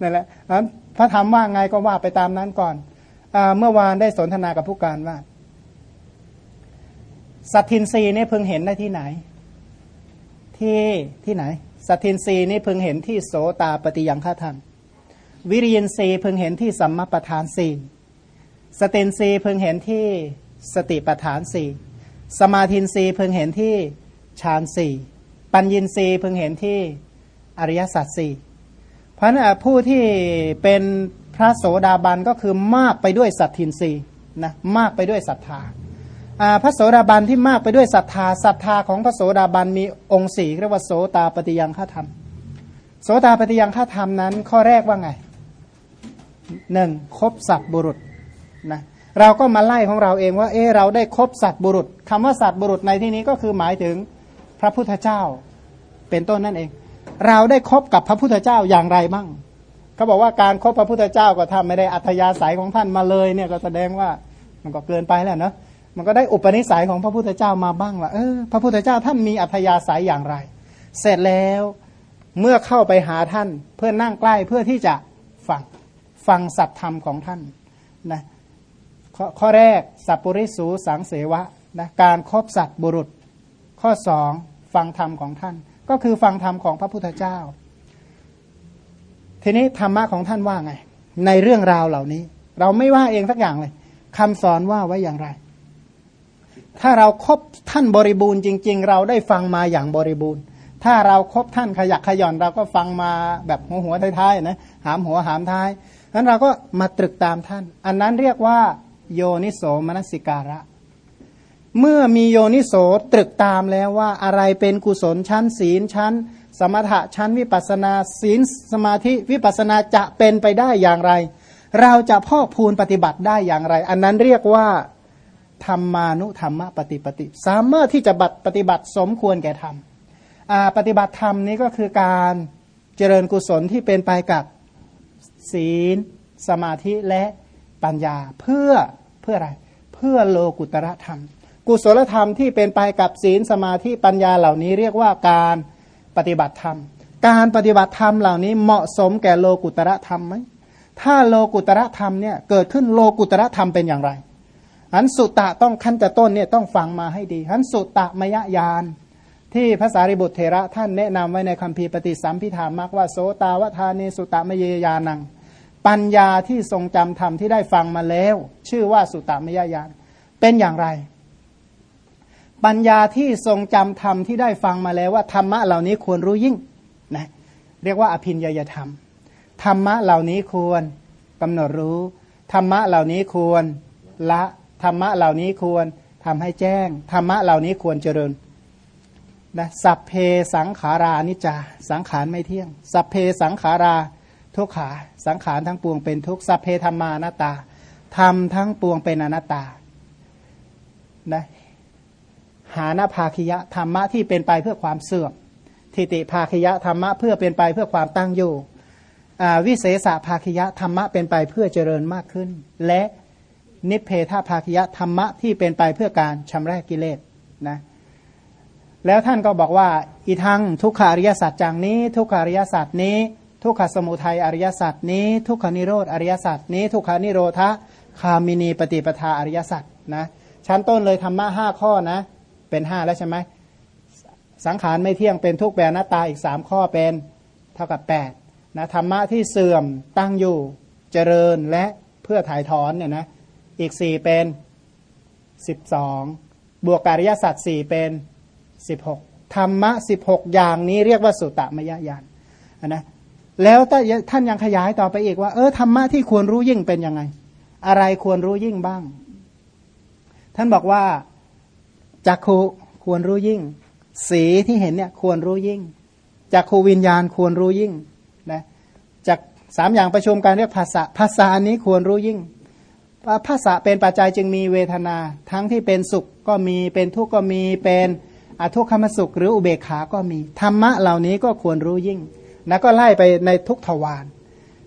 นั่นแหละนั้นพระธรรมว่าไงก็ว่าไปตามนั้นก่อนอเมื่อวานได้สนทนากับผู้การว่า สัตทินรีนี่เพิ่งเห็นได้ที่ไหน ที่ที่ไหน สัตทินรีนี่เพิ่งเห็นที่โสตาปฏิยังฆาธรรมวิริยินรีเพิ่งเห็นที่สัมมาประธานสีสเตนรีเพิ่งเห็นที่สติประธานสีสมาธินรีเพิ่งเห็นที่ฌานสี่ปัญญินรีเพิ่งเห็นที่ อริยสัจสี่เพราะนั้นผู้ที่เป็นพระโสดาบันก็คือมากไปด้วยสัตทินรีนะมากไปด้วยศรัทธาพระโสดาบันที่มากไปด้วยศรัทธาศรัทธาของพระโสดาบันมีองค์สี่เรียกว่าโสตาปฏิยังฆธรรม โสตาปฏิยังฆธรรมนั้น ข้อแรกว่าไงหนึ่งคบสัตบุรุษนะเราก็มาไล่ของเราเองว่าเออเราได้คบสัตบุรุษคำว่าสัตบุรุษในที่นี้ก็คือหมายถึงพระพุทธเจ้าเป็นต้นนั่นเอง เราได้คบกับพระพุทธเจ้าอย่างไรบ้างเขาบอกว่าการครบพระพุทธเจ้าก็ทำไม่ได้อัธยาศัยของท่านมาเลยเนี่ยก็แสดงว่ามันก็เกินไปแล้วเนาะมันก็ได้อุปนิสัยของพระพุทธเจ้ามาบ้างว่าเออพระพุทธเจ้าท่านมีอัธยาศัยอย่างไร เสร็จแล้วเมื่อเข้าไปหาท่านเพื่อนั่งใกล้เพื่อที่จะฟังฟังสัตธรรมของท่านนะขข้อแรกสัพปริสูสังเสวะนะการครบสัตบุรุษ ข้อสองฟังธรรมของท่าน ก็คือฟังธรรมของพระพุทธเจ้า ทีนี้ธรรมะของท่านว่าไง ในเรื่องราวเหล่านี้ เราไม่ว่าเองสักอย่างเลยคำสอนว่าไว้อย่างไร ถ้าเราครบท่านบริบูรณ์จริง ๆ เราได้ฟังมาอย่างบริบูรณ์ ถ้าเราครบท่านขยักขย่อน เราก็ฟังมาแบบหัวหัวท้ายๆนะหามหัวหามท้ายนั้นเราก็มาตรึกตามท่าน อันนั้นเรียกว่าโยนิโสมนสิการะ เมื่อมีโยนิโสตรึกตามแล้วว่าอะไรเป็นกุศลชั้นศีลชั้น สมถะชั้นวิปัสนาศีลสมาธิวิปัสนาจะเป็นไปได้อย่างไร เราจะพอกพูนปฏิบัติได้อย่างไร อันนั้นเรียกว่าธรรมานุธรรมปฏิปติ สามารถที่จะบัตปฏิบัติสมควรแก่ธรรมปฏิบัติธรรมนี้ก็คือการเจริญกุศลที่เป็นไปกับศีล สมาธิและปัญญาเพื่อเพื่ออะไร เพื่อโลกุตระธรรม กุศลธรรมที่เป็นไปกับศีลสมาธิปัญญาเหล่านี้เรียกว่าการปฏิบัติธรรม การปฏิบัติธรรมเหล่านี้เหมาะสมแก่โลกุตระธรรมไหมถ้าโลกุตระธรรมเนี่ยเกิดขึ้นโลกุตระธรรมเป็นอย่างไรอันสุตตะต้องขั้นจะต้นเนี่ยต้องฟังมาให้ดีอันสุตตะมยญาณที่ภาษาริบุตรเทระท่านแนะนำไว้ในคัมภีร์ปฏิสัมพิธามักว่าโสตาวทานีสุตะมยยานัง ปัญญาที่ทรงจำธรรมที่ได้ฟังมาแล้ว ชื่อว่าสุตมยยานเป็นอย่างไร ปัญญาที่ทรงจำธรรมที่ได้ฟังมาแล้วว่าธรรมะเหล่านี้ควรรู้ยิ่งนะเรียกว่าอภินยยธรรม ธรรมะเหล่านี้ควรกำหนดรู้ ธรรมะเหล่านี้ควรละธรรมะเหล่านี้ควรทำให้แจ้ง ธรรมะเหล่านี้ควรเจริญนะสัพเพสังขารานิจาสังขารไม่เที่ยง สัพเพสังขาราทุกขาสังขารทั้งปวงเป็นทุกสัพเพธรรมานาตาธรรมทั้งปวงเป็นอนัตตานะ หานาภาคิยะธรรมะที่เป็นไปเพื่อความเสื่อม ทิติภาคิยะธรรมะเพื่อเป็นไปเพื่อความตั้งอยู่วิเศษภาคิยะธรรมะเป็นไปเพื่อเจริญมากขึ้น และนิเพทภาคิยะธรรมะที่เป็นไปเพื่อการชำระกิเลสนะแล้วท่านก็บอกว่า อีทั้งทุกขาริยสัจจังนี้ ทุกขาริยสัจนี้ ทุกขสมุทัยอริยสัจนี้ ทุกขานิโรธอริยสัจนี้ ทุกขานิโรธคามินีปฏิปทาอริยสัจนะชั้นต้นเลยธรรมะห้าข้อนะ เป็นห้าแล้วใช่ไหมสังขารไม่เที่ยงเป็นทุกแปรหน้าตาอีกสามข้อเป็นเท่ากับแปดนะธรรมะที่เสื่อมตั้งอยู่เจริญและเพื่อถ่ายถอนเนี่ยนะอีกสี่เป็นสิบสองบวกอริยสัจสี่เป็นสิบหกธรรมะสิบหกอย่างนี้เรียกว่าสุตตมยญาณนะแล้วท่านยังขยายต่อไปอีกว่า เออธรรมะที่ควรรู้ยิ่งเป็นยังไง อะไรควรรู้ยิ่งบ้าง ท่านบอกว่า จักขูควรรู้ยิ่ง สีที่เห็นเนี่ยควรรู้ยิ่งจักขูวิญญาณควรรู้ยิ่งนะจากสามอย่างประชุมการเรียกภาษาภาษานี้ควรรู้ยิ่งภาษาเป็นปัจจัยจึงมีเวทนา ทั้งที่เป็นสุขก็มีเป็นทุกข์ก็มีเป็นอทุกขมสุข หรืออุเบกขาก็มีธรรมะเหล่านี้ก็ควรรู้ยิ่งแล้วก็ไล่ไปในทุกทวาร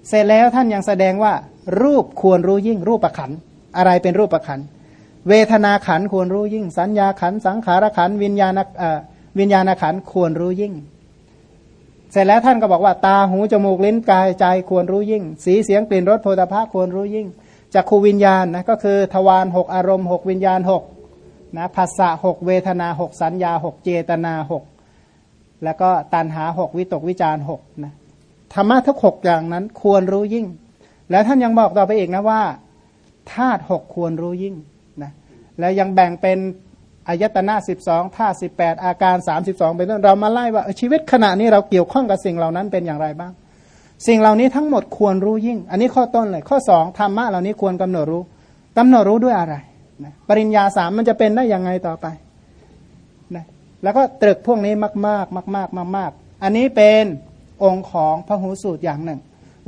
เสร็จแล้วท่านยังแสดงว่า รูปควรรู้ยิ่งรูปประขันอะไรเป็นรูปประขัน เวทนาขันควรรู้ยิ่ง สัญญาขันสังขารขันวิญญาณวิญญาณขันควรรู้ยิ่ง เสร็จแล้วท่านก็บอกว่าตาหูจมูกลิ้นกายใจควรรู้ยิ่ง สีเสียงกลิ่นรสโพธาภะควรรู้ยิ่งจักขูวิญญาณนะก็คือทวารหกอารมณ์หกวิญญาณหกนะภาษะหกเวทนาหกสัญญาหกเจตนาหกแล้วก็ตันหาหกวิตกวิจารหกนะธรรมะทุกหกอย่างนั้นควรรู้ยิ่ง แล้วท่านยังบอกต่อไปอีกนะว่าธาตุหกควรรู้ยิ่ง แล้วยังแบ่งเป็นอายตนะสิบสองธาตุสิบแปดอาการสามสิบสองเป็นต้นเรามาไล่ว่าชีวิตขณะนี้เราเกี่ยวข้องกับสิ่งเหล่านั้นเป็นอย่างไรบ้าง สิ่งเหล่านี้ทั้งหมดควรรู้ยิ่ง อันนี้ข้อต้นเลย ข้อสองธรรมะเหล่านี้ควรกำหนดรู้กำหนดรู้ด้วยอะไรนะปริญญาสามมันจะเป็นได้ยังไงต่อไปนะแล้วก็ตรึกพวกนี้มากมากมากมากมากมากอันนี้เป็นองค์ของพหูสูตรอย่างหนึ่ง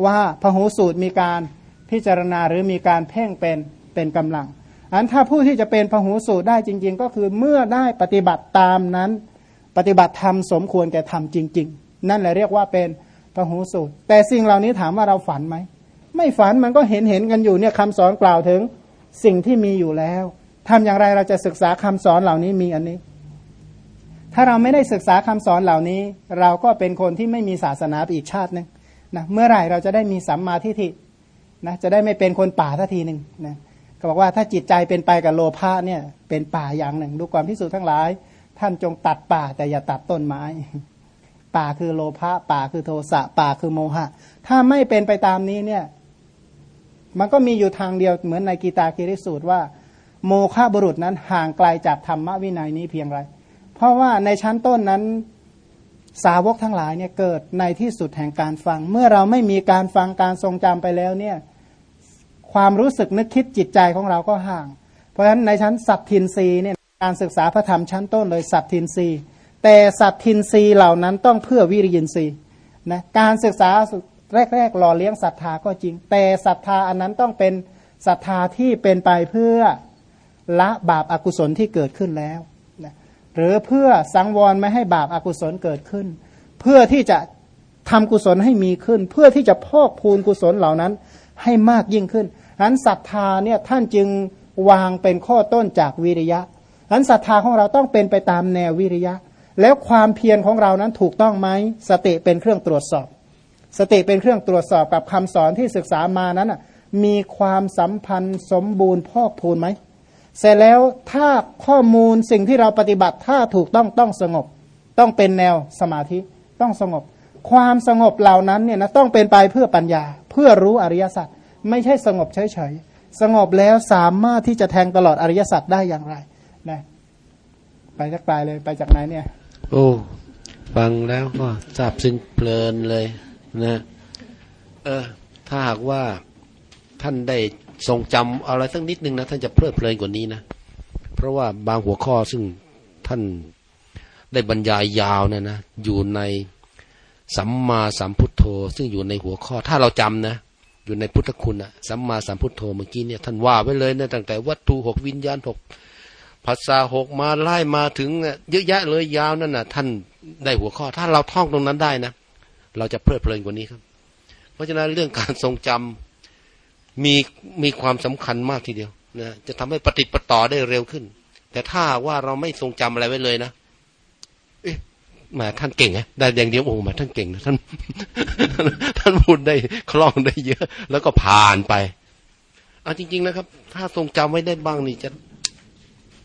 ว่าพหูสูตรมีการพิจารณาหรือมีการเพ่งเป็นเป็นกำลัง อันถ้าผู้ที่จะเป็นพหูสูตรได้จริง ๆ ก็คือเมื่อได้ปฏิบัติตามนั้น ปฏิบัติธรรมสมควรแก่ทำจริง ๆ นั่นแหละเรียกว่าเป็นพหูสูตร แต่สิ่งเหล่านี้ถามว่าเราฝันไหมไม่ฝันมันก็เห็นเห็นกันอยู่เนี่ยคำสอนกล่าวถึงสิ่งที่มีอยู่แล้วทำอย่างไรเราจะศึกษาคำสอนเหล่านี้มีอันนี้ ถ้าเราไม่ได้ศึกษาคำสอนเหล่านี้ เราก็เป็นคนที่ไม่มีศาสนาอีกชาตินึงนะเมื่อไหร่เราจะได้มีสัมมาทิฏฐินะจะได้ไม่เป็นคนป่าทัทีหนึ่งนะ บอกว่าถ้าจิตใจเป็นไปกับโลภะเนี่ยเป็นป่าอย่างหนึ่ง ดูความพิสูจน์ทั้งหลาย ท่านจงตัดป่าแต่อย่าตัดต้นไม้ ป่าคือโลภะป่าคือโทสะป่าคือโมหะ ถ้าไม่เป็นไปตามนี้เนี่ย มันก็มีอยู่ทางเดียวเหมือนในกีตาคิริสูตรว่า โมฆะบุรุษนั้นห่างไกลจากธรรมวินัยนี้เพียงไร เพราะว่าในชั้นต้นนั้นสาวกทั้งหลายเนี่ยเกิดในที่สุดแห่งการฟัง เมื่อเราไม่มีการฟังการทรงจำไปแล้วเนี่ย ความรู้สึกนึกคิดจิตใจของเราก็ห่าง เพราะฉะนั้นในชั้นสัตทินรีเนี่ยการศึกษาพระธรรมชั้นต้นเลยสัตทินรีแต่สัตทินรีเหล่านั้นต้องเพื่อวิริยินรีนะการศึกษาแรกๆหล่อเลี้ยงศรัทธาก็จริง แต่ศรัทธาอันนั้นต้องเป็นศรัทธาที่เป็นไปเพื่อละบาปอากุศลที่เกิดขึ้นแล้วนะหรือเพื่อสังวรไม่ให้บาปอากุศลเกิดขึ้น เพื่อที่จะทำกุศลให้มีขึ้น เพื่อที่จะพอกพูนกุศลเหล่านั้นให้มากยิ่งขึ้น นั้นศรัทธาเนี่ยท่านจึงวางเป็นข้อต้นจากวิริยะนั้นศรัทธาของเราต้องเป็นไปตามแนววิริยะ แล้วความเพียรของเรานั้นถูกต้องไหมสติเป็นเครื่องตรวจสอบ สติเป็นเครื่องตรวจสอบกับคำสอนที่ศึกษามานั้นมีความสัมพันธ์สมบูรณ์พอกพูนไหมเสร็จแล้วถ้าข้อมูลสิ่งที่เราปฏิบัติถ้าถูกต้องต้องสงบ ต้องเป็นแนวสมาธิต้องสงบ ความสงบเหล่านั้นเนี่ยนะต้องเป็นไปเพื่อปัญญา เพื่อรู้อริยสัจ ไม่ใช่สงบเฉยๆ สงบแล้วสามารถที่จะแทงตลอดอริยสัจได้อย่างไรนะไปจากปลายเลยไปจากไหนเนี่ย โอ้ ฟังแล้วก็ซาบซึ้งเพลินเลยนะเออถ้าหากว่าท่านได้ทรงจำอะไรสักนิดนึงนะ ท่านจะเพลิดเพลินกว่านี้นะ เพราะว่าบางหัวข้อซึ่งท่านได้บรรยายยาวเนี่ยนะ อยู่ในสัมมาสัมพุทโธ ซึ่งอยู่ในหัวข้อ ถ้าเราจำนะ อยู่ในพุทธคุณอะสัมมาสัมพุทโธเมื่อกี้เนี่ยท่านว่าไว้เลยนะตั้งแต่วัตถุหกวิญญาณหกภาษาหกมาไล่มาถึงเยอะแยะเลยยาวนั่นน่ะ ท่านได้หัวข้อ ถ้าเราท่องตรงนั้นได้นะ เราจะเพลิดเพลินกว่านี้ครับ เพราะฉะนั้นเรื่องการทรงจำมีมีความสำคัญมากทีเดียวนะจะทำให้ปฏิปต่อได้เร็วขึ้น แต่ถ้าว่าเราไม่ทรงจำอะไรไว้เลยนะ มาท่านเก่งไงได้อย่างเดียวโอ้มาท่านเก่งนะท่านท่านพูดได้คล่องได้เยอะ แล้วก็ผ่านไปเอาจริง ๆ นะครับ ถ้าทรงจำไว้ได้บ้างนี่จะ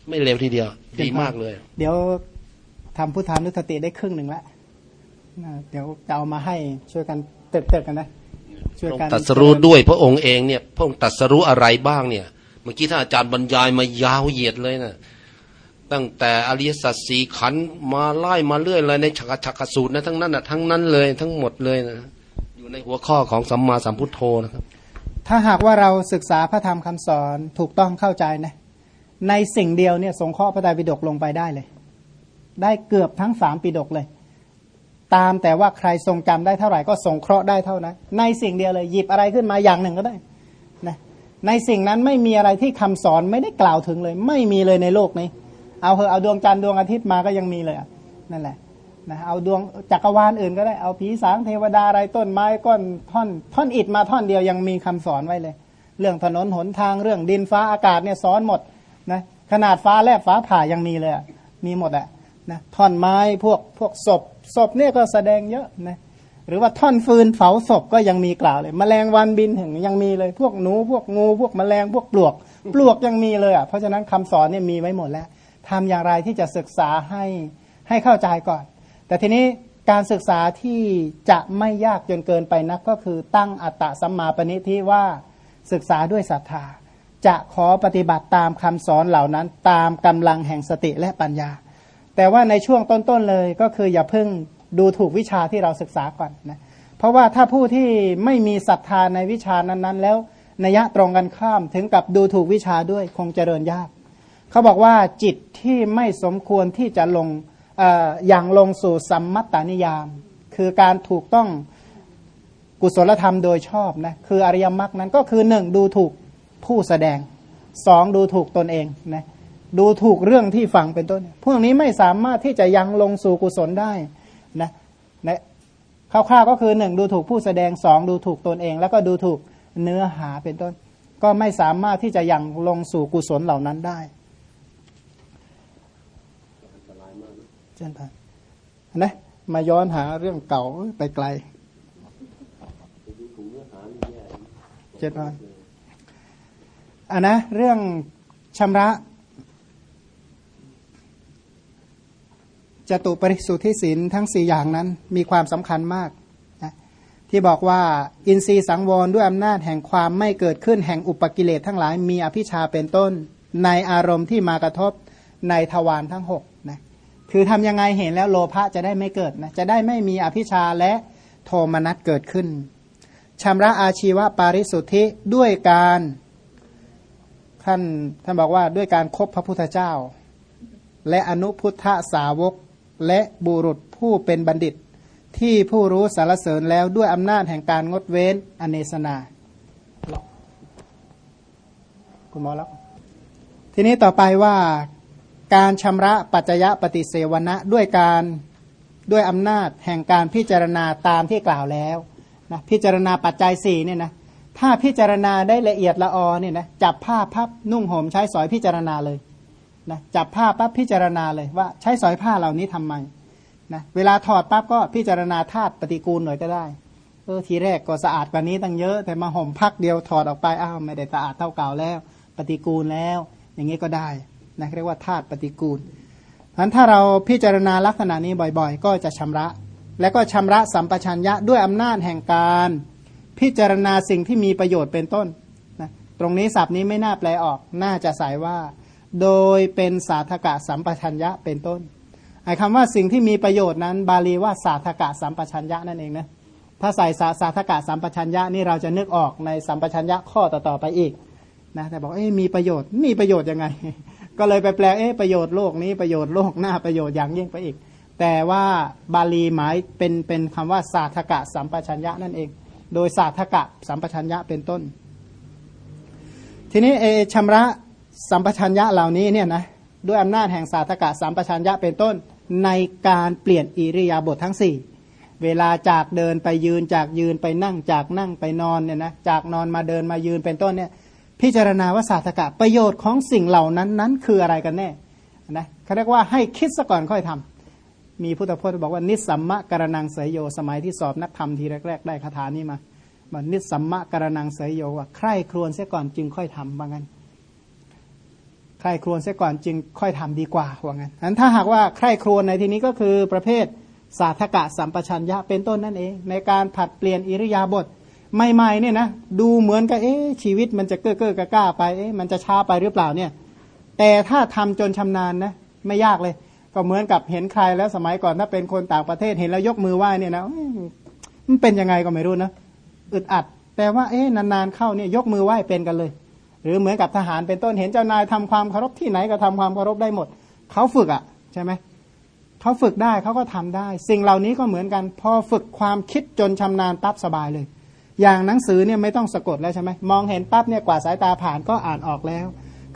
ไม่เร็วทีเดียว ดีมากเลย เดี๋ยวทำพุทธานุสติได้ครึ่งหนึ่งแล้วเดี๋ยวจะเอามาให้ช่วยกันเติมกันนะช่วยกันตัดสรู้ด้วยพระองค์เองเนี่ย พระองค์ตัดสรู้อะไรบ้างเนี่ย เมื่อกี้ท่านอาจารย์บรรยายมายาวเหยียดเลยนะ ตั้งแต่อริยสัจสี่ขันมาไล่มาเรื่อยเลยในฉักฉักสูตรนะทั้งนั้นนะทั้งนั้นเลยทั้งหมดเลยนะอยู่ในหัวข้อของสัมมาสัมพุทโธนะครับ ถ้าหากว่าเราศึกษาพระธรรมคำสอนถูกต้องเข้าใจนะในสิ่งเดียวเนี่ยสงเคราะห์พระไตรปิฎกลงไปได้เลย ได้เกือบทั้งสามปิฎกเลย ตามแต่ว่าใครทรงจำได้เท่าไหร่ก็สงเคราะห์ได้เท่านั้น ในสิ่งเดียวเลยหยิบอะไรขึ้นมาอย่างหนึ่งก็ได้นะในสิ่งนั้นไม่มีอะไรที่คำสอนไม่ได้กล่าวถึงเลย ไม่มีเลยในโลกนี้ เอาเหอะเอาดวงจันทร์ดวงอาทิตย์มาก็ยังมีเลยนั่นแหละนะเอาดวงจักรวาลอื่นก็ได้เอาผีสางเทวดาอะไรต้นไม้ก้อนท่อนท่อนอิฐมาท่อนเดียวยังมีคำสอนไว้เลย เรื่องถนนหนทางเรื่องดินฟ้าอากาศเนี่ยสอนหมดนะขนาดฟ้าแลบฟ้าผ่ายังมีเลยมีหมดอะนะท่อนไม้พวกพวกศพศพเนี่ยก็แสดงเยอะนะหรือว่าท่อนฟืนเผาศพก็ยังมีกล่าวเลย แมลงวันบินถึงยังมีเลย พวกหนูพวกงูพวกแมลงพวกปลวก ปลวกยังมีเลยอะเพราะฉะนั้นคำสอนเนี่ยมีไว้หมดแล้ว ทำอย่างไรที่จะศึกษาให้ให้เข้าใจก่อน แต่ทีนี้การศึกษาที่จะไม่ยากจนเกินไปนักก็คือตั้งอัตตะสัมมาปณิทิว่าศึกษาด้วยศรัทธา จะขอปฏิบัติตามคำสอนเหล่านั้นตามกำลังแห่งสติและปัญญา แต่ว่าในช่วงต้นๆเลยก็คืออย่าเพิ่งดูถูกวิชาที่เราศึกษาก่อนนะเพราะว่าถ้าผู้ที่ไม่มีศรัทธาในวิชานั้นๆ แล้วนัยะตรงกันข้ามถึงกับดูถูกวิชาด้วยคงเจริญยาก เขาบอกว่าจิตที่ไม่สมควรที่จะลงอย่างลงสู่สัมมัตตานิยาม คือการถูกต้องกุศลธรรมโดยชอบนะคืออริยมรรคนั้นก็คือหนึ่งดูถูกผู้แสดงสองดูถูกตนเองนะดูถูกเรื่องที่ฟังเป็นต้น พวกนี้ไม่สามารถที่จะยังลงสู่กุศลได้นะนะคร่าวๆก็คือหนึ่งดูถูกผู้แสดงสองดูถูกตนเอง แล้วก็ดูถูกเนื้อหาเป็นต้น ก็ไม่สามารถที่จะยังลงสู่กุศลเหล่านั้นได้ ช่นกันนะมาย้อนหาเรื่องเก่าไปไกลเจ็ดวันอะนะ เรื่องชำระจตุปริสุทธิศีลทั้งสี่อย่างนั้นมีความสำคัญมากนะที่บอกว่าอินทรีย์สังวรด้วยอำนาจแห่งความไม่เกิดขึ้นแห่งอุปกิเลสทั้งหลายมีอภิชาเป็นต้น ในอารมณ์ที่มากระทบในทวารทั้งหกนะ คือทำยังไงเห็นแล้วโลภะจะได้ไม่เกิดนะจะได้ไม่มีอภิชาและโทมนัสเกิดขึ้นชำระอาชีวะปาริสุทธิด้วยการท่านท่านบอกว่าด้วยการครบพระพุทธเจ้า และอนุพุทธสาวกและบุรุษผู้เป็นบัณฑิต ที่ผู้รู้สารเสริญแล้วด้วยอำนาจแห่งการงดเว้นอเนสนาคุณหมอแล้ว ทีนี้ต่อไปว่า การชำระปัจจยปฏิเสวนะด้วยการด้วยอำนาจแห่งการพิจารณาตามที่กล่าวแล้วนะพิจารณาปัจจัยสี่เนี่ยนะถ้าพิจารณาได้ละเอียดละออเนี่ยนะจับผ้าพับนุ่งห่มใช้สอยพิจารณาเลยนะจับผ้าปั๊บพิจารณาเลยว่าใช้สอยผ้าเหล่านี้ทำไมนะเวลาถอดปั๊บก็พิจารณาธาตุปฏิกูลหน่อยก็ได้เออทีแรกก็สะอาดกว่านี้ตั้งเยอะ แต่มาห่มพักเดียวถอดออกไปอ้าวไม่ได้สะอาดเท่าเก่าแล้ว ปฏิกูลแล้ว อย่างนี้ก็ได้ นะเรียกว่าธาตุปฏิกูลเพราะถ้าเราพิจารณาลักษณะนี้บ่อยๆ ก็จะชำระ และก็ชำระสัมปชัญญะด้วยอำนาจแห่งการ พิจารณาสิ่งที่มีประโยชน์เป็นต้นนะตรงนี้ศัพท์นี้ไม่น่าแปลออก น่าจะใส่ว่า โดยเป็นสาธกะสัมปชัญญะเป็นต้นไอ้คำว่าสิ่งที่มีประโยชน์นั้น บาลีว่าสาธกะสัมปชัญญะนั่นเองนะถ้าใส่สาสาธกะสัมปชัญญะนี่เราจะนึกออกในสัมปชัญญะข้อต่อๆไปอีกนะแต่บอกเอ๊มีประโยชน์มีประโยชน์ยังไง ก็เลยไปแปลเอ๊ประโยชน์โลกนี้ประโยชน์โลกหน้าประโยชน์อย่างยิ่งไปอีก แต่ว่าบาลีหมายเป็นเป็นคำว่าสาธกะสัมปชัญญะนั่นเอง โดยสาธกะสัมปชัญญะเป็นต้น ทีนี้เอชำระสัมปชัญญะเหล่านี้เนี่ยนะด้วยอำนาจแห่งสาธกะสัมปชัญญะเป็นต้นในการเปลี่ยนอิริยาบถททั้งสี่เวลาจากเดินไปยืนจากยืนไปนั่งจากนั่งไปนอนเนี่ยนะจากนอนมาเดินมายืนเป็นต้นเนี่ย พิจารณาว่าศาสตกะประโยชน์ของสิ่งเหล่านั้นนั้นคืออะไรกันแน่นะเขาเรียกว่าให้คิดซะก่อนค่อยทำมีพุทธพจน์บอกว่านิสัมมะกรนังเสยโยสมัยที่สอบนักธรรมทีแรก ๆ ได้คาถานี้มามันนิสัมมะกรนังเสยโยว่าใคร่ครวญเสียก่อนจึงค่อยทำบางั้นใคร่ครวญเสียก่อนจึงค่อยทำดีกว่าว่างั้นนั้นถ้าหากว่าใคร่ครวญในที่นี้ก็คือประเภทสาธกะสัมปชัญญะเป็นต้นนั่นเอง ในการผัดเปลี่ยนอิริยาบถ ใหม่ๆเนี่ยนะดูเหมือนกับเอ๊ชีวิตมันจะเก้อเก้อกล้าไปเอ๊มันจะช้าไปหรือเปล่าเนี่ย แต่ถ้าทำจนชำนาญนะไม่ยากเลย ก็เหมือนกับเห็นใครแล้วสมัยก่อนถ้าเป็นคนต่างประเทศเห็นแล้วยกมือไหว้เนี่ยนะมันเป็นยังไงก็ไม่รู้นะอึดอัด แต่ว่าเอ๊นานๆเข้าเนี่ยยกมือไหว้เป็นกันเลย หรือเหมือนกับทหารเป็นต้นเห็นเจ้านายทำความเคารพที่ไหนก็ทำความเคารพได้หมดเขาฝึกอะใช่ไหมเขาฝึกได้เขาก็ทำได้ สิ่งเหล่านี้ก็เหมือนกัน พอฝึกความคิดจนชำนาญปั๊บสบายเลย อย่างหนังสือเนี่ยไม่ต้องสะกดแล้วใช่ไหมมองเห็นปั๊บเนี่ยกว่าสายตาผ่านก็อ่านออกแล้ว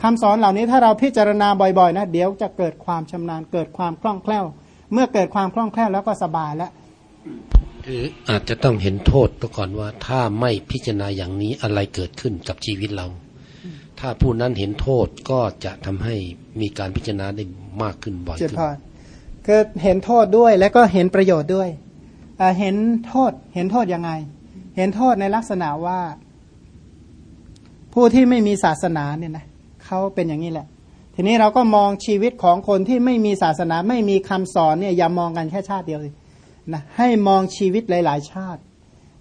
คำสอนเหล่านี้ถ้าเราพิจารณาบ่อยๆนะเดี๋ยวจะเกิดความชำนาญเกิดความคล่องแคล่ว เมื่อเกิดความคล่องแคล่วแล้วก็สบายแล้วหรืออาจจะต้องเห็นโทษก่อนว่าถ้าไม่พิจารณาอย่างนี้อะไรเกิดขึ้นกับชีวิตเรา ถ้าผู้นั้นเห็นโทษก็จะทำให้มีการพิจารณาได้มากขึ้นบ่อยขึ้นคือเห็นโทษด้วยและก็เห็นประโยชน์ด้วยเอ่อเห็นโทษเห็นโทษยังไง เห็นโทษในลักษณะว่า ผู้ที่ไม่มีศาสนาเนี่ยนะเขาเป็นอย่างนี้แหละ ทีนี้เราก็มองชีวิตของคนที่ไม่มีศาสนา ไม่มีคำสอนเนี่ยอย่ามองกันแค่ชาติเดียวสินะให้มองชีวิตหลาย ๆ ชาติ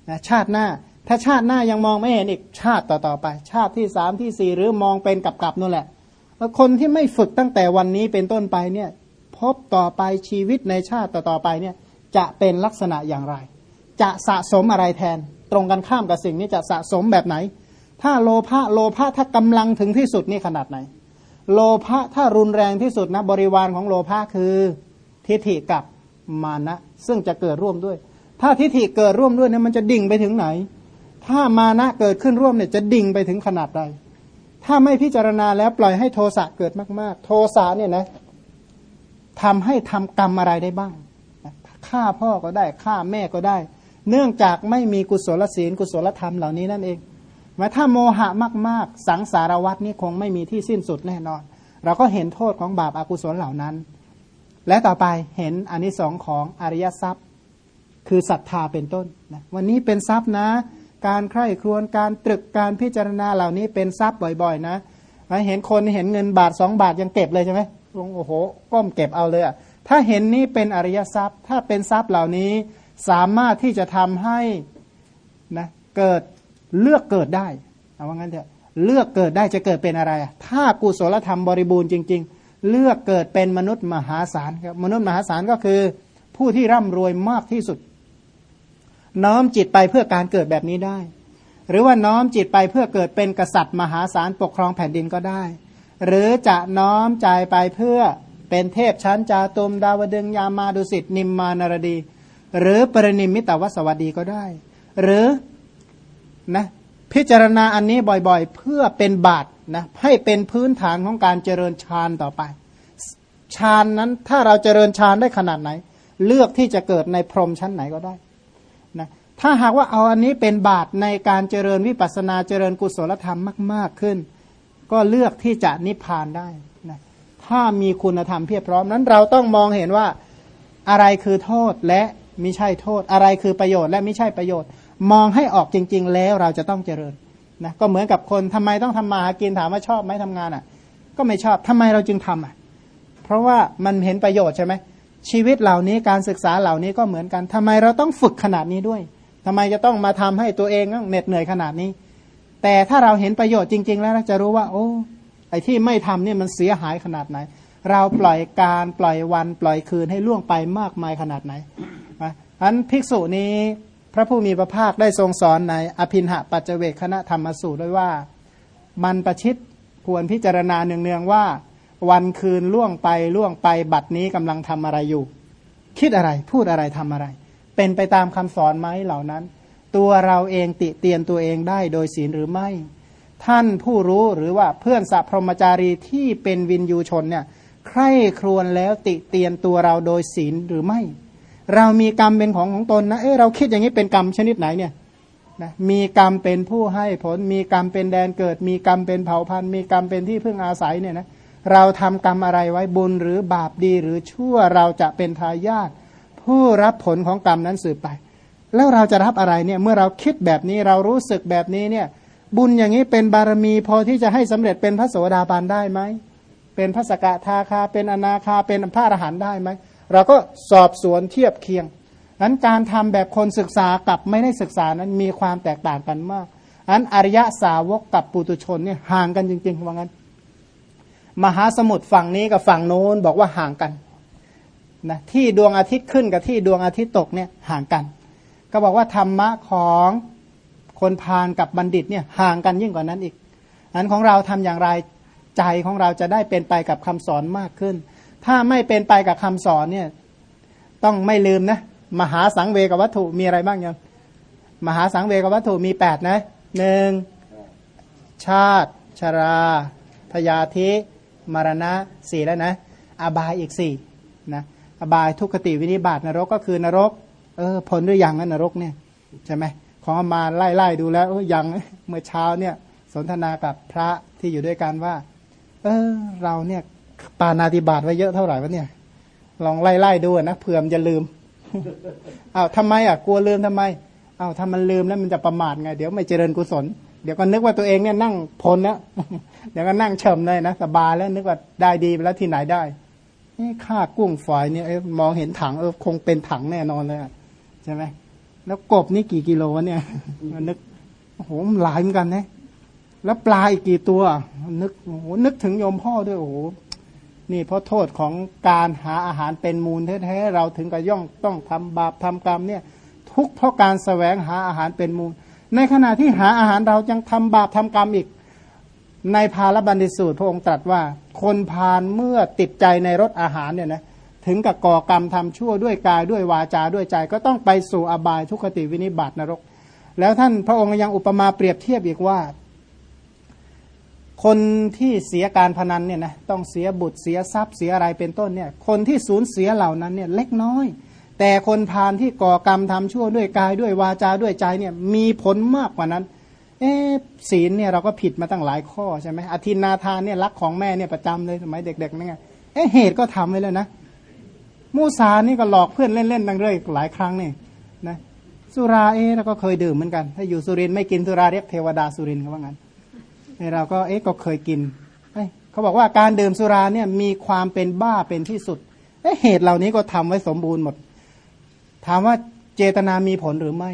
นะชาติหน้า ถ้าชาติหน้ายังมองไม่เห็นอีกชาติต่อๆไป ชาติที่สามที่สี่หรือมองเป็นกับๆนั่นแหละแล้วคนที่ไม่ฝึกตั้งแต่วันนี้เป็นต้นไปเนี่ย พบต่อไปชีวิตในชาติต่อๆไปเนี่ย จะเป็นลักษณะอย่างไร จะสะสมอะไรแทน รงกันข้ามกับสิ่งนี้จะสะสมแบบไหน ถ้าโลภะโลภะถ้ากำลังถึงที่สุดนี่ขนาดไหน โลภะถ้ารุนแรงที่สุดนะบริวารของโลภะคือทิฏฐิกับมานะซึ่งจะเกิดร่วมด้วย ถ้าทิฏฐิเกิดร่วมด้วยเนี่ยมันจะดิ่งไปถึงไหน ถ้ามานะเกิดขึ้นร่วมเนี่ยจะดิ่งไปถึงขนาดใดถ้าไม่พิจารณาแล้วปล่อยให้โทสะเกิดมาก ๆ โทสะเนี่ยนะทำให้ทำกรรมอะไรได้บ้างฆ่าพ่อก็ได้ฆ่าแม่ก็ได้ เนื่องจากไม่มีกุศลศีลกุศลธรรมเหล่านี้นั่นเองหมายถ้าโมหะมาก ๆ สังสารวัตนี้คงไม่มีที่สิ้นสุดแน่นอน เราก็เห็นโทษของบาปอากุศลเหล่านั้น และต่อไปเห็นอนนิสงของอริยทรัพย์ คือศรัทธาเป็นต้นนะวันนี้เป็นทรัพย์นะ การใคร่ครวญการตรึกการพิจารณาเหล่านี้เป็นทรัพย์บ่อยๆ นะเห็นคนเห็นเงินบาทสองบาทยังเก็บเลยใช่ไหมโอ้โหก้มเก็บเอาเลยอะถ้าเห็นนี้เป็นอริยทรัพย์ ถ้าเป็นทรัพย์เหล่านี้ สามารถที่จะทำให้นะเกิดเลือกเกิดได้เอาว่างั้นเถอะเลือกเกิดได้จะเกิดเป็นอะไร ถ้ากุศลธรรมบริบูรณ์จริง ๆ เลือกเกิดเป็นมนุษย์มหาศาลครับมนุษย์มหาศาลก็คือ ผู้ที่ร่ำรวยมากที่สุด น้อมจิตไปเพื่อการเกิดแบบนี้ได้ หรือว่าน้อมจิตไปเพื่อเกิดเป็นกษัตริย์มหาศาลปกครองแผ่นดินก็ได้ หรือจะน้อมใจไปเพื่อเป็นเทพชั้นจาตุมดาวดึงยามาดุสิตนิมมานารดี หรือปรินิมิตวสวัสดีก็ได้ หรือนะพิจารณาอันนี้บ่อยๆ เพื่อเป็นบาตนะให้เป็นพื้นฐานของการเจริญฌานต่อไปฌานนั้นถ้าเราเจริญฌานได้ขนาดไหน เลือกที่จะเกิดในพรหมชั้นไหนก็ได้นะถ้าหากว่าเอาอันนี้เป็นบาตในการเจริญวิปัสนาเจริญกุศลธรรมมาก ๆขึ้น ก็เลือกที่จะนิพพานได้นะถ้ามีคุณธรรมเพียบพร้อมนั้นเราต้องมองเห็นว่าอะไรคือโทษและ ม่ใช่โทษ อะไรคือประโยชน์และไม่ใช่ประโยชน์ มองให้ออกจริง ๆ แล้วเราจะต้องเจริญนะก็เหมือนกับคนทำไมต้องทำมาหากินถามว่าชอบไหมทำงานอะ ก็ไม่ชอบทำไมเราจึงทำอะ เพราะว่ามันเห็นประโยชน์ใช่ไหมชีวิตเหล่านี้การศึกษาเหล่านี้ก็เหมือนกันทำไมเราต้องฝึกขนาดนี้ด้วยทำไมจะต้องมาทำให้ตัวเองเหน็ดเหนื่อยขนาดนี้ แต่ถ้าเราเห็นประโยชน์จริง ๆ แล้วจะรู้ว่า โอ้ไอ้ที่ไม่ทำเนี่ยมันเสียหายขนาดไหน เราปล่อยการปล่อยวันปล่อยคืนให้ล่วงไปมากมายขนาดไหน อันภิกษุนี้พระผู้มีพระภาคได้ทรงสอนในอภินหะปัจเจเวคณะธรรมสูตรด้วยว่า มันประชิดควรพิจารณาเนืองๆว่า วันคืนล่วงไปล่วงไปบัดนี้กำลังทำอะไรอยู่ คิดอะไรพูดอะไรทำอะไร เป็นไปตามคำสอนไหมเหล่านั้น ตัวเราเองติเตียนตัวเองได้โดยศีลหรือไม่ ท่านผู้รู้หรือว่าเพื่อนสัพพรมจารีที่เป็นวินยูชนเนี่ยใคร่ครวญแล้วติเตียนตัวเราโดยศีลหรือไม่ เรามีกรรมเป็นของของตนนะเอ้เราคิดอย่างนี้เป็นกรรมชนิดไหนเนี่ยนะมีกรรมเป็นผู้ให้ผล มีกรรมเป็นแดนเกิด มีกรรมเป็นเผ่าพันธุ์ มีกรรมเป็นที่พึ่งอาศัยเนี่ยนะเราทำกรรมอะไรไว้บุญหรือบาปดีหรือชั่วเราจะเป็นทายาทผู้รับผลของกรรมนั้นสืบไป แล้วเราจะรับอะไรเนี่ยเมื่อเราคิดแบบนี้เรารู้สึกแบบนี้เนี่ยบุญอย่างนี้เป็นบารมีพอที่จะให้สำเร็จเป็นพระโสดาบันได้ไหมเป็นพระสกทาคาเป็นอนาคาเป็นพระอรหันต์ได้ไหม เราก็สอบสวนเทียบเคียงนั้นการทำแบบคนศึกษากับไม่ได้ศึกษานั้นมีความแตกต่างกันมากอันอริยะสาวกกับปุตุชนเนี่ยห่างกันจริงๆว่างั้น มหาสมุทรฝั่งนี้กับฝั่งโน้นบอกว่าห่างกันนะที่ดวงอาทิตย์ขึ้นกับที่ดวงอาทิตย์ตกเนี่ยห่างกัน ก็บอกว่าธรรมะของคนพาลกับบัณฑิตเนี่ยห่างกันยิ่งกว่านั้นอีกอันของเราทำอย่างไรใจของเราจะได้เป็นไปกับคำสอนมากขึ้น ถ้าไม่เป็นไปกับคำสอนเนี่ย ต้องไม่ลืมนะ มหาสังเวกวัตถุมีอะไรบ้างยังมหาสังเวกวัตถุมีแปดนะหนึ่งชาติ ชราพยาธิ มรณะสี่แล้วนะ อบายอีกสี่นะอบายทุกขติวินิบาตนรกก็คือนรก เออผลหรือยังนรกเนี่ยใช่ไหมของมาไล่ไล่ดูแล้วยังเมื่อเช้าเนี่ย สนทนากับพระที่อยู่ด้วยกันว่า เออเราเนี่ย ปานาติบาตไว้เยอะเท่าไหร่วะเนี่ย ลองไล่ไล่ดูนะเผื่อมจะลืมอ้าวทำไมอะกลัวลืมทำไมอ้าวถ้ามันลืมแล้วมันจะประมาทไง เดี๋ยวไม่เจริญกุศลเดี๋ยวก็นึกว่าตัวเองเนี่ยนั่งพลแล้วเดี๋ยวก็นั่งเฉมเลยนะสบายแล้วนึกว่าได้ดีไปแล้วที่ไหนได้นี่ค่ากุ้งฝอยเนี่ยมองเห็นถังเออคงเป็นถังแน่นอนเลยใช่ไหมแล้วกบนี่กี่กิโลวะเนี่ยมันนึกโอ้โหหลายเหมือนกันนะแล้วปลาอีกกี่ตัว นึกโอ้โหนึกถึงโยมพ่อด้วยโอ้โห นี่เพราะโทษของการหาอาหารเป็นมูลแท้ๆเราถึงกับย่องต้องทำบาปทำกรรมเนี่ยทุกเพราะการแสวงหาอาหารเป็นมูล ในขณะที่หาอาหารเรายังทำบาปทำกรรมอีก ในพาลบันดิสูตรพระองค์ตรัสว่า คนพาลเมื่อติดใจในรสอาหารเนี่ยนะถึงกับก่อกรรมทำชั่วด้วยกายด้วยวาจาด้วยใจ ก็ต้องไปสู่อบายทุกขติวินิบาตนรก แล้วท่านพระองค์ยังอุปมาเปรียบเทียบอีกว่า คนที่เสียการพนันเนี่ยนะต้องเสียบุตรเสียทรัพย์เสียอะไรเป็นต้นเนี่ยคนที่สูญเสียเหล่านั้นเนี่ยเล็กน้อย แต่คนพาลที่ก่อกรรมทำชั่วด้วยกายด้วยวาจาด้วยใจเนี่ยมีผลมากกว่านั้นเออศีลเนี่ยเราก็ผิดมาตั้งหลายข้อใช่ไหมอธินาทานเนี่ยรักของแม่เนี่ยประจำเลยสมัยเด็กๆนั่นไงเออเหตุก็ทำไว้แล้วนะมูซานี่ก็หลอกเพื่อนเล่นๆดังเรื่อยหลายครั้งนี่นะสุราเอ๊เราก็เคยดื่มเหมือนกัน ถ้าอยู่สุรินไม่กินสุราเรียกเทวดาสุรินเขาว่างั้น เราก็เอ๊ก็เคยกินเเขาบอกว่าการดื่มสุราเนี่ยมีความเป็นบ้าเป็นที่สุดเเหตุเหล่านี้ก็ทำไว้สมบูรณ์หมด ถามว่าเจตนามีผลหรือไม่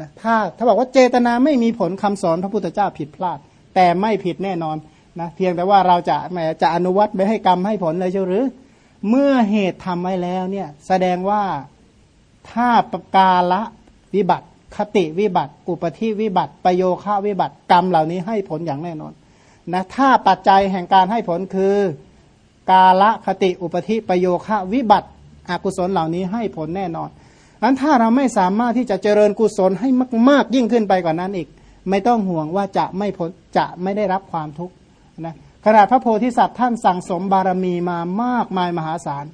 นะถ้าถ้าบอกว่าเจตนาไม่มีผลคำสอนพระพุทธเจ้าผิดพลาด แต่ไม่ผิดแน่นอนนะเพียงแต่ว่าเราจะแหมจะอนุวัตไม่ให้กรรมให้ผลเลยเชียวหรือ เมื่อเหตุทำไว้แล้วเนี่ยแสดงว่าถ้าปกาละวิบัติ คติวิบัติ อุปธิวิบัติ ประโยค่าวิบัติกรรมเหล่านี้ให้ผลอย่างแน่นอนนะถ้าปัจจัยแห่งการให้ผลคือ กาละคติอุปธิประโยค่าวิบัติอกุศลเหล่านี้ให้ผลแน่นอนอันถ้าเราไม่สามารถที่จะเจริญกุศลให้มาก ๆ ยิ่งขึ้นไปกว่านั้นอีก ไม่ต้องห่วงว่าจะไม่ผลจะไม่ได้รับความทุกข์นะขนาดพระโพธิสัตว์ท่านสั่งสมบารมีมามากมายมหาศาล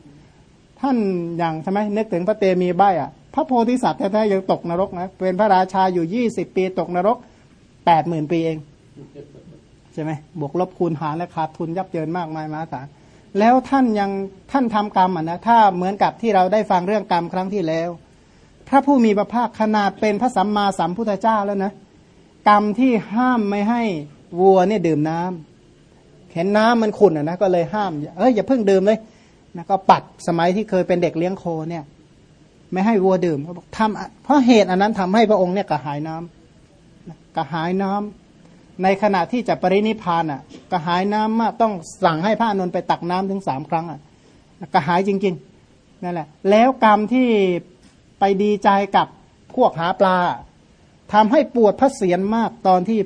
ท่านอย่างใช่ไหมนึกถึงพระเตมีใบอะ พระโพธิสัตว์แท้ๆยังตกนรกนะเป็นพระราชาอยู่ยี่สิบปีตกนรกแปดหมื่นปีเองใช่ไหมบวกลบคูณหารและขาดทุนยับเยินมากมายมหาศาลแล้วท่านยังท่านทำกรรมอะนะถ้าเหมือนกับที่เราได้ฟังเรื่องกรรมครั้งที่แล้ว พระผู้มีพระภาคขนาดเป็นพระสัมมาสัมพุทธเจ้าแล้วนะกรรมที่ห้ามไม่ให้วัวเนี่ยดื่มน้ำเห็นน้ำมันขุ่นอะนะก็เลยห้าม เอ้ยอย่าเพิ่งดื่มเลยนะก็ปัดสมัยที่เคยเป็นเด็กเลี้ยงโคเนี่ย ไม่ให้วัวดื่มเขาบอกทำเพราะเหตุอันนั้นทำให้พระองค์เนี่ยกระหายน้ำกระหายน้ำในขณะที่จะปรินิพานอะกระหายน้ำมากต้องสั่งให้พระอนุนไปตักน้ำถึงสามครั้งอะกระหายจริงๆนั่นแหละ แล้วกรรมที่ไปดีใจกับพวกหาปลาทำให้ปวดพระเศียรมากตอนที่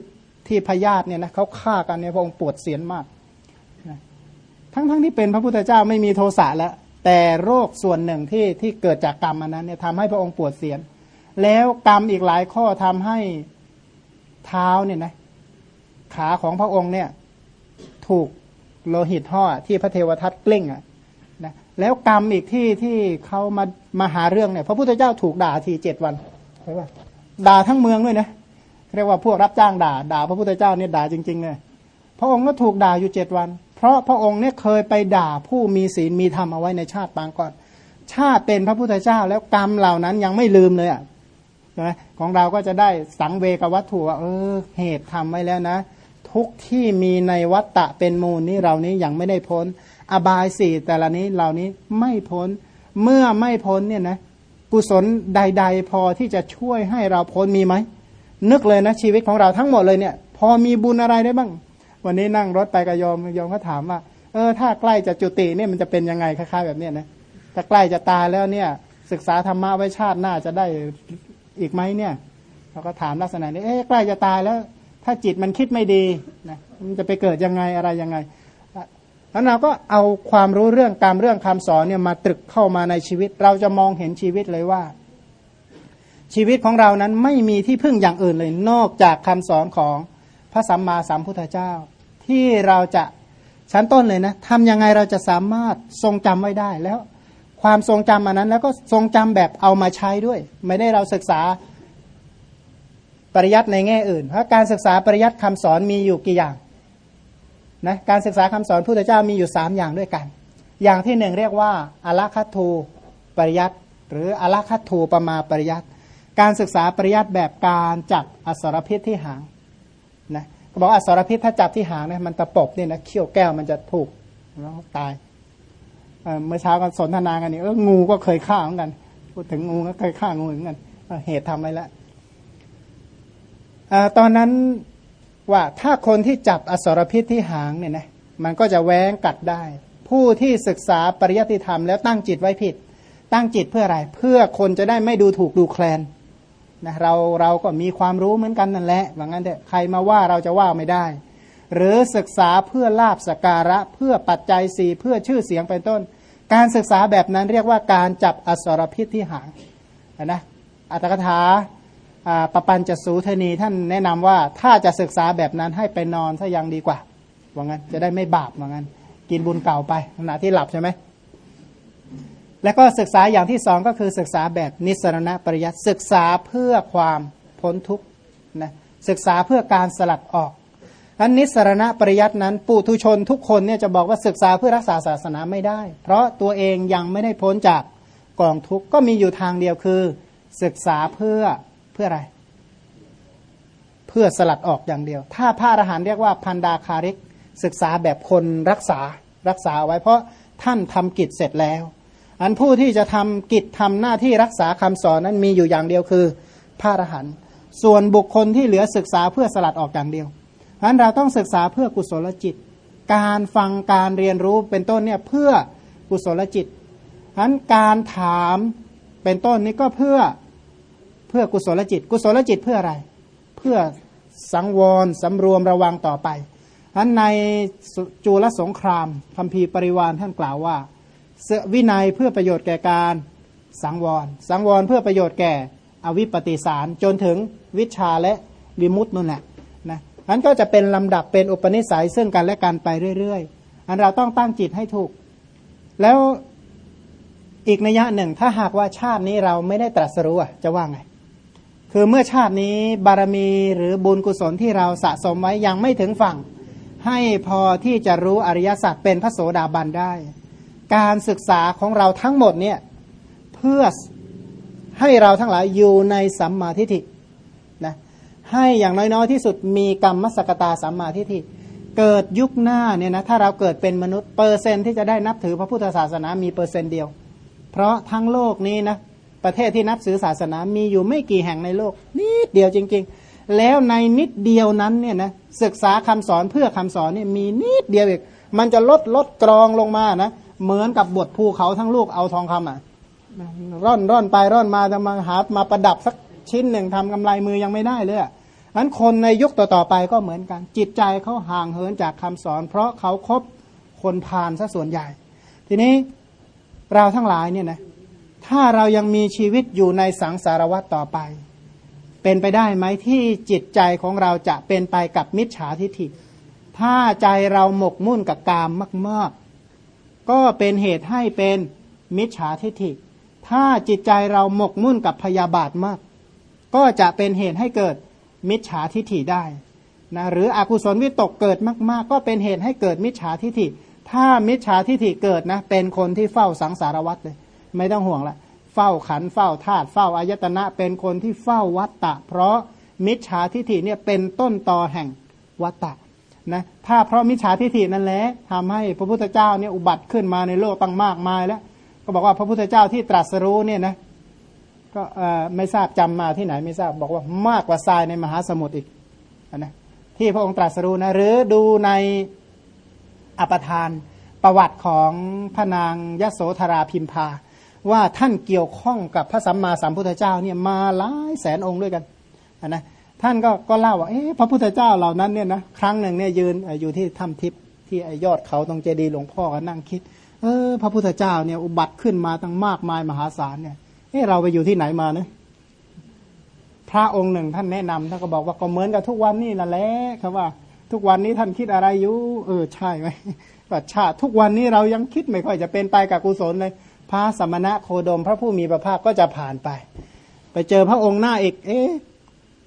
ที่พญาติเนี่ยนะเขาฆ่ากันเนี่ยพระองค์ปวดเศียรมาก ทั้งๆทที่เป็นพระพุทธเจ้าไม่มีโทสะแล้ว แต่โรคส่วนหนึ่งที่ที่เกิดจากกรรมอันนั้นเนี่ยทำให้พระองค์ปวดเสียน แล้วกรรมอีกหลายข้อทำให้เท้าเนี่ยนะขาของพระองค์เนี่ยถูกโลหิตห่อที่พระเทวทัตกลิ้งอะนะแล้วกรรมอีกที่ที่เขามามาหาเรื่องเนี่ยพระพุทธเจ้าถูกด่าทีเจ็ดวันใช่ป่ะด่าทั้งเมืองด้วยนะเรียกว่าพวกรับจ้างด่า ด่าพระพุทธเจ้าเนี่ยด่าจริงๆเลยพระองค์ก็ถูกด่าอยู่เจ็ดวัน เพราะพระองค์เนี่ยเคยไปด่าผู้มีศีลมีธรรมเอาไว้ในชาติปางก่อน ชาติเป็นพระพุทธเจ้าแล้วกรรมเหล่านั้นยังไม่ลืมเลยอะใช่ไหมของเราก็จะได้สังเวกวัตถุว่าเออเหตุทำไว้แล้วนะ ทุกที่มีในวัตตะเป็นมูลนี้เรานี้ยังไม่ได้พ้น อบายสี่แต่ละนี้เหล่านี้ไม่พ้นเมื่อไม่พ้นเนี่ยนะกุศลใด ๆ พอที่จะช่วยให้เราพ้นมีไหมนึกเลยนะชีวิตของเราทั้งหมดเลยเนี่ย พอมีบุญอะไรได้บ้าง วันนี้นั่งรถไปกับยอมยอมเขาถามว่าเออถ้าใกล้จะจุติเนี่ยมันจะเป็นยังไงคล้ายๆแบบเนี้ยนะถ้าใกล้จะตายแล้วเนี่ย ศึกษาธรรมะไว้ชาติหน้าจะได้อีกไหมเนี่ยเขาก็ถามลักษณะนี้เอ๊ะใกล้จะตายแล้ว ถ้าจิตมันคิดไม่ดีนะมันจะไปเกิดยังไงอะไรยังไงแล้วเราก็เอาความรู้เรื่องการเรื่องคำสอนเนี่ยมาตรึกเข้ามาในชีวิต เราจะมองเห็นชีวิตเลยว่า ชีวิตของเรานั้นไม่มีที่พึ่งอย่างอื่นเลย นอกจากคำสอนของพระสัมมาสัมพุทธเจ้า ที่เราจะชั้นต้นเลยนะทำยังไงเราจะสามารถทรงจำไว้ได้แล้ว ความทรงจำอันนั้น แล้วก็ทรงจำแบบเอามาใช้ด้วย ไม่ได้เราศึกษาปริยัติในแง่อื่น เพราะการศึกษาปริยัติคำสอนมีอยู่กี่อย่างนะการศึกษาคำสอนพุทธเจ้ามีอยู่สามอย่างด้วยกัน อย่างที่หนึ่งเรียกว่าอลคัตทูปริยัติหรืออลคัตถูปมาปริยัติการศึกษาปริยัติแบบการจับอสรพิษที่หางนะ บอกอสรพิษถ้าจับที่หางเนี่ยมันตะปบเนี่ยนะเขี้ยวแก้วมันจะถูกแล้วตายเมื่อเช้ากันสนทนากันนี่เอองูก็เคยฆ่าเหมือนกัน พูดถึงงูก็เคยฆ่างูเหมือนกันเหตุทำไว้แล้วตอนนั้นว่าถ้าคนที่จับอสรพิษที่หางเนี่ยนะมันก็จะแว้งกัดได้ ผู้ที่ศึกษาปริยัติธรรมแล้วตั้งจิตไว้ผิด ตั้งจิตเพื่ออะไร เพื่อคนจะได้ไม่ดูถูกดูแคลน นะเราเราก็มีความรู้เหมือนกันนั่นแหละว่างั้นเถอะใครมาว่าเราจะว่าไม่ได้ หรือศึกษาเพื่อลาบสการะเพื่อปัจจัยสี่เพื่อชื่อเสียงเป็นต้น การศึกษาแบบนั้นเรียกว่าการจับอสรพิษที่หางนะอัตถกถาปปัญจสูเทนีท่านแนะนำว่าถ้าจะศึกษาแบบนั้นให้ไปนอนซะยังดีกว่าว่างั้นจะได้ไม่บาปว่างั้น กินบุญเก่าไปขณะที่หลับใช่ไหม แล้วก็ศึกษาอย่างที่สองก็คือศึกษาแบบนิสรณปริยัติศึกษาเพื่อความพ้นทุกข์นะศึกษาเพื่อการสลัดออกอันนิสรณปริยัตินั้นปุถุชนทุกคนเนี่ยจะบอกว่าศึกษาเพื่อรักษาศาสนาไม่ได้ เพราะตัวเองยังไม่ได้พ้นจากกองทุกข์ก็มีอยู่ทางเดียวคือ ศึกษาเพื่อเพื่ออะไร เพื่อสลัดออกอย่างเดียว ถ้าพระอรหันต์เรียกว่าพันดาคาริก ศึกษาแบบคนรักษารักษาไว้ เพราะท่านทำกิจเสร็จแล้ว อันผู้ที่จะทำกิจทำหน้าที่รักษาคำสอนนั้นมีอยู่อย่างเดียวคือพระอรหันต์ส่วนบุคคลที่เหลือศึกษาเพื่อสลัดออกอย่างเดียวฉะนั้นเราต้องศึกษาเพื่อกุศลจิต การฟังการเรียนรู้เป็นต้นเนี่ยเพื่อกุศลจิตฉะนั้นการถามเป็นต้นนี้ก็เพื่อเพื่อกุศลจิต กุศลจิตเพื่ออะไร เพื่อสังวรสำรวมระวังต่อไปฉะนั้นในจูลสงครามคัมภีร์ปริวานท่านกล่าวว่า วินัยเพื่อประโยชน์แก่การสังวร สังวรเพื่อประโยชน์แก่อวิปปิสารจนถึงวิชาและวิมุตต์นั่นแหละนะนั้นก็จะเป็นลำดับเป็นอุปนิสัยซึ่งกันและกันไปเรื่อยๆ อันเราต้องตั้งจิตให้ถูก แล้วอีกนัยหนึ่งถ้าหากว่าชาตินี้เราไม่ได้ตรัสรู้จะว่าไง คือเมื่อชาตินี้บารมีหรือบุญกุศลที่เราสะสมไว้ยังไม่ถึงฝั่ง ให้พอที่จะรู้อริยสัจเป็นพระโสดาบันได้ การศึกษาของเราทั้งหมดเนี่ยเพื่อให้เราทั้งหลายอยู่ในสัมมาทิฏฐินะให้อย่างน้อยๆที่สุดมีกรรมมสกตาสัมมาทิฏฐิเกิดยุคหน้าเนี่ยนะถ้าเราเกิดเป็นมนุษย์เปอร์เซนที่จะได้นับถือพระพุทธศาสนามีเปอร์เซนต์เดียว เพราะทั้งโลกนี้นะประเทศที่นับถือศาสนามีอยู่ไม่กี่แห่งในโลก นิดเดียวจริง ๆ แล้วในนิดเดียวนั้นเนี่ยนะศึกษาคำสอนเพื่อคำสอนเนี่ยมีนิดเดียวอีกมันจะลดลดกรองลงมานะ เหมือนกับบทภูเขาทั้งลูกเอาทองคำอะร่อนร่อนไปร่อนมาจะมาหามาประดับสักชิ้นหนึ่งทำกำไรมือยังไม่ได้เลยนั้นคนในยุคต่อๆไปก็เหมือนกัน จิตใจเขาห่างเหินจากคำสอน เพราะเขาคบคนพานซะส่วนใหญ่ ทีนี้เราทั้งหลายเนี่ยนะถ้าเรายังมีชีวิตอยู่ในสังสารวัตต่อไป เป็นไปได้ไหมที่จิตใจของเราจะเป็นไปกับมิจฉาทิฐิ ถ้าใจเราหมกมุ่นกับกามมาก ๆ ก็เป็นเหตุให้เป็นมิจฉาทิฏฐิ ถ้าจิตใจเราหมกมุ่นกับพยาบาทมาก ก็จะเป็นเหตุให้เกิดมิจฉาทิฏฐิได้นะหรืออกุศลวิตกเกิดมาก ๆ ก็เป็นเหตุให้เกิดมิจฉาทิฏฐิ ถ้ามิจฉาทิฏฐิเกิดนะ เป็นคนที่เฝ้าสังสารวัตรเลย ไม่ต้องห่วงละเฝ้าขันเฝ้าธาตุเฝ้าอายตนะ เป็นคนที่เฝ้าวัตตะ เพราะมิจฉาทิฏฐิเนี่ยเป็นต้นตอแห่งวัตตะ นะถ้าเพราะมิจฉาทิฏฐินั่นแหละทำให้พระพุทธเจ้าเนี่ยอุบัติขึ้นมาในโลกตั้งมากมายแล้ว ก็บอกว่าพระพุทธเจ้าที่ตรัสรู้เนี่ยนะก็ไม่ทราบจำมาที่ไหนไม่ทราบบอกว่ามากกว่าทรายในมหาสมุทรอีกนะที่พระองค์ตรัสรู้นะหรือดูในอปทานประวัติของพระนางยโสธราพิมพา ว่าท่านเกี่ยวข้องกับพระสัมมาสัมพุทธเจ้าเนี่ยมาหลายแสนองค์ด้วยกันนะ ท่านก็ก็เล่าว่าเอ๊ะพระพุทธเจ้าเหล่านั้นเนี่ยนะครั้งหนึ่งเนี่ยยืนอยู่ที่ถ้ำทิพย์ที่ไอยอดเขาตรงเจดีย์หลวงพ่อก็นั่งคิด เออ พระพุทธเจ้าเนี่ยอุบัติขึ้นมาตั้งมากมายมหาศาลเนี่ยเอ๊ะเราไปอยู่ที่ไหนมาเนะพระองค์หนึ่งท่านแนะนำท่านก็บอกว่าก็เหมือนกับทุกวันนี้นั่นแหละครับว่า ทุกวันนี้ท่านคิดอะไรอยู่เออใช่ไหมว่าชาทุกวันนี้เรายังคิดไม่ค่อยจะเป็นไปกับกุศลเลย พระสมณะโคดมพระผู้มีพระภาคก็จะผ่านไป ไปเจอพระองค์หน้าอีกเอ๊ะ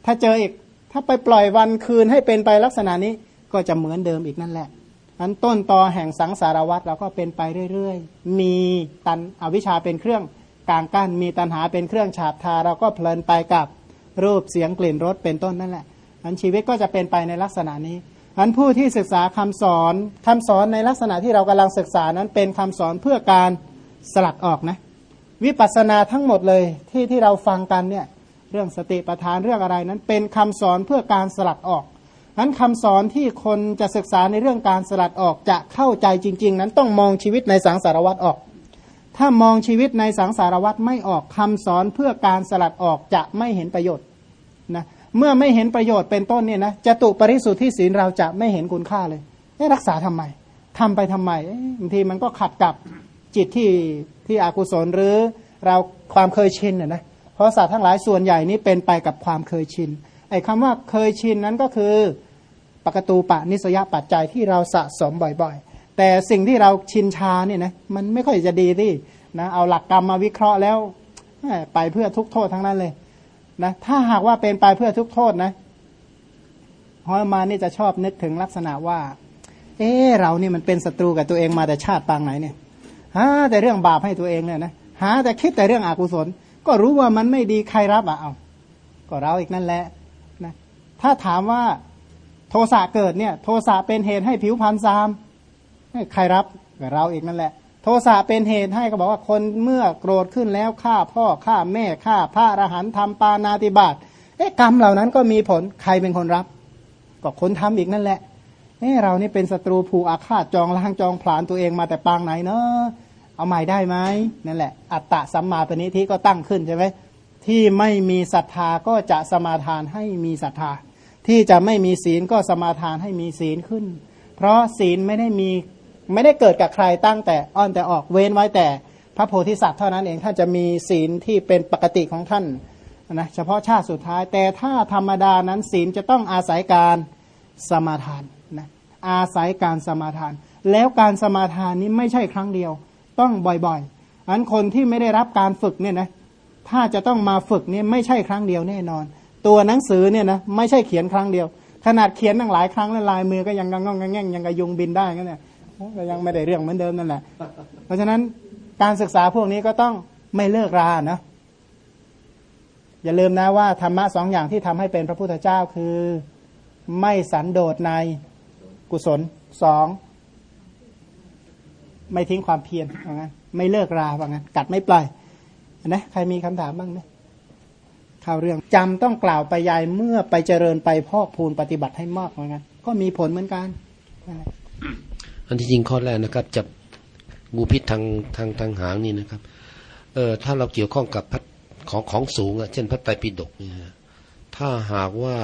ถ้าเจออีก ถ้าไปปล่อยวันคืนให้เป็นไปลักษณะนี้ก็จะเหมือนเดิมอีกนั่นแหละอันต้นตอแห่งสังสารวัตรเราก็เป็นไปเรื่อยๆ มีตันอวิชชาเป็นเครื่องกลางกั้นมีตัณหาเป็นเครื่องฉาบทาเราก็เพลินไปกับรูปเสียงกลิ่นรสเป็นต้นนั่นแหละอันชีวิตก็จะเป็นไปในลักษณะนี้อันผู้ที่ศึกษาคำสอนคำสอนในลักษณะที่เรากำลังศึกษานั้นเป็นคำสอนเพื่อการสลัดออกนะ วิปัสสนาทั้งหมดเลยที่ที่เราฟังกันเนี่ย เรื่องสติปัฏฐานเรื่องอะไรนั้นเป็นคำสอนเพื่อการสลัดออกนั้นคำสอนที่คนจะศึกษาในเรื่องการสลัดออกจะเข้าใจจริง ๆ นั้นต้องมองชีวิตในสังสารวัตรออก ถ้ามองชีวิตในสังสารวัตรไม่ออกคำสอนเพื่อการสลัดออกจะไม่เห็นประโยชน์นะเมื่อไม่เห็นประโยชน์เป็นต้นเนี่ยนะจะตุปริสุทธิศีลเราจะไม่เห็นคุณค่าเลยรักษาทำไมทำไปทำไมบางทีมันก็ขัดกับจิตที่ที่อกุศลหรือเราความเคยชินนะนะเราะสัตว์ทั้งหลายส่วนใหญ่นี้เป็นไปกับความเคยชิน ไอ้คำว่าเคยชินนั้นก็คือปกตูปะนิสยปัจจัยที่เราสะสมบ่อยๆ แต่สิ่งที่เราชินชาเนี่ยนะมันไม่ค่อยจะดีที่นะเอาหลักกรรมมาวิเคราะห์แล้ว ไปเพื่อทุกโทษทั้งนั้นเลยนะถ้าหากว่าเป็นไปเพื่อทุกโทษนะฮอยมานี่จะชอบนึกถึงลักษณะว่า เออเรานี่มันเป็นศัตรูกับตัวเองมาแต่ชาติปางไหนเนี่ยหาแต่เรื่องบาปให้ตัวเองเนี่ยนะหาแต่คิดแต่เรื่องอกุศล ก็รู้ว่ามันไม่ดีใครรับอะเอาก็เราอีกนั่นแหละนะถ้าถามว่าโทสะเกิดเนี่ย โทสะเป็นเหตุให้ผิวพรรณซามใครรับก็เราอีกนั่นแหละ โทสะเป็นเหตุให้ก็บอกว่าคนเมื่อโกรธขึ้นแล้วฆ่าพ่อฆ่าแม่ฆ่าพระอรหันต์ทำปานาติบาตเอ๊ะกรรมเหล่านั้นก็มีผลใครเป็นคนรับ ก็คนทำอีกนั่นแหละเอ๊ะเรานี่เป็นศัตรูผูกอาฆาตจองล้างจองผลาญตัวเองมาแต่ปางไหนเนาะ เอาใหม่ได้ไหมนั่นแหละ อัตตะสัมมาปณิทิก็ตั้งขึ้นใช่ไหมที่ไม่มีศรัทธาก็จะสมาทานให้มีศรัทธา ที่จะไม่มีศีลก็สมาทานให้มีศีลขึ้น เพราะศีลไม่ได้มีไม่ได้เกิดกับใครตั้งแต่อ้อนแต่ออกเว้นไว้แต่พระโพธิสัตว์เท่านั้นเองท่านจะมีศีลที่เป็นปกติของท่านนะเฉพาะชาติสุดท้าย แต่ถ้าธรรมดานั้นศีลจะต้องอาศัยการสมาทานนะอาศัยการสมาทาน แล้วการสมาทานนี้ไม่ใช่ครั้งเดียว ต้องบ่อยๆ อันคนที่ไม่ได้รับการฝึกเนี่ยนะถ้าจะต้องมาฝึกเนี่ยไม่ใช่ครั้งเดียวแน่นอน ตัวหนังสือเนี่ยนะไม่ใช่เขียนครั้งเดียว ขนาดเขียนตั้งหลายครั้งแล้วลายมือก็ยังงงงงงยังกระยุงบินได้ก็เนี่ยก็ยังไม่ได้เรื่องเหมือนเดิมนั่นแหละ เพราะฉะนั้นการศึกษาพวกนี้ก็ต้องไม่เลิกรานะอย่าลืมนะว่าธรรมะสองอย่างที่ทำให้เป็นพระพุทธเจ้าคือ ไม่สันโดษในกุศลสอง ไม่ทิ้งความเพียรว่างั้นไม่เลิกราว่างั้นกัดไม่ปล่อยนะใครมีคำถามบ้างไหมข่าวเรื่องจำต้องกล่าวไปยายเมื่อไปเจริญไปพอกพูนปฏิบัติให้มากว่างั้นก็มีผลเหมือนกันอันที่จริงข้อแรกนะครับจับงูพิษทางทางทางหางนี่นะครับ เออถ้าเราเกี่ยวข้องกับพัดของของสูงอะเช่นพระไตรปิฎกเนี่ยถ้าหากว่า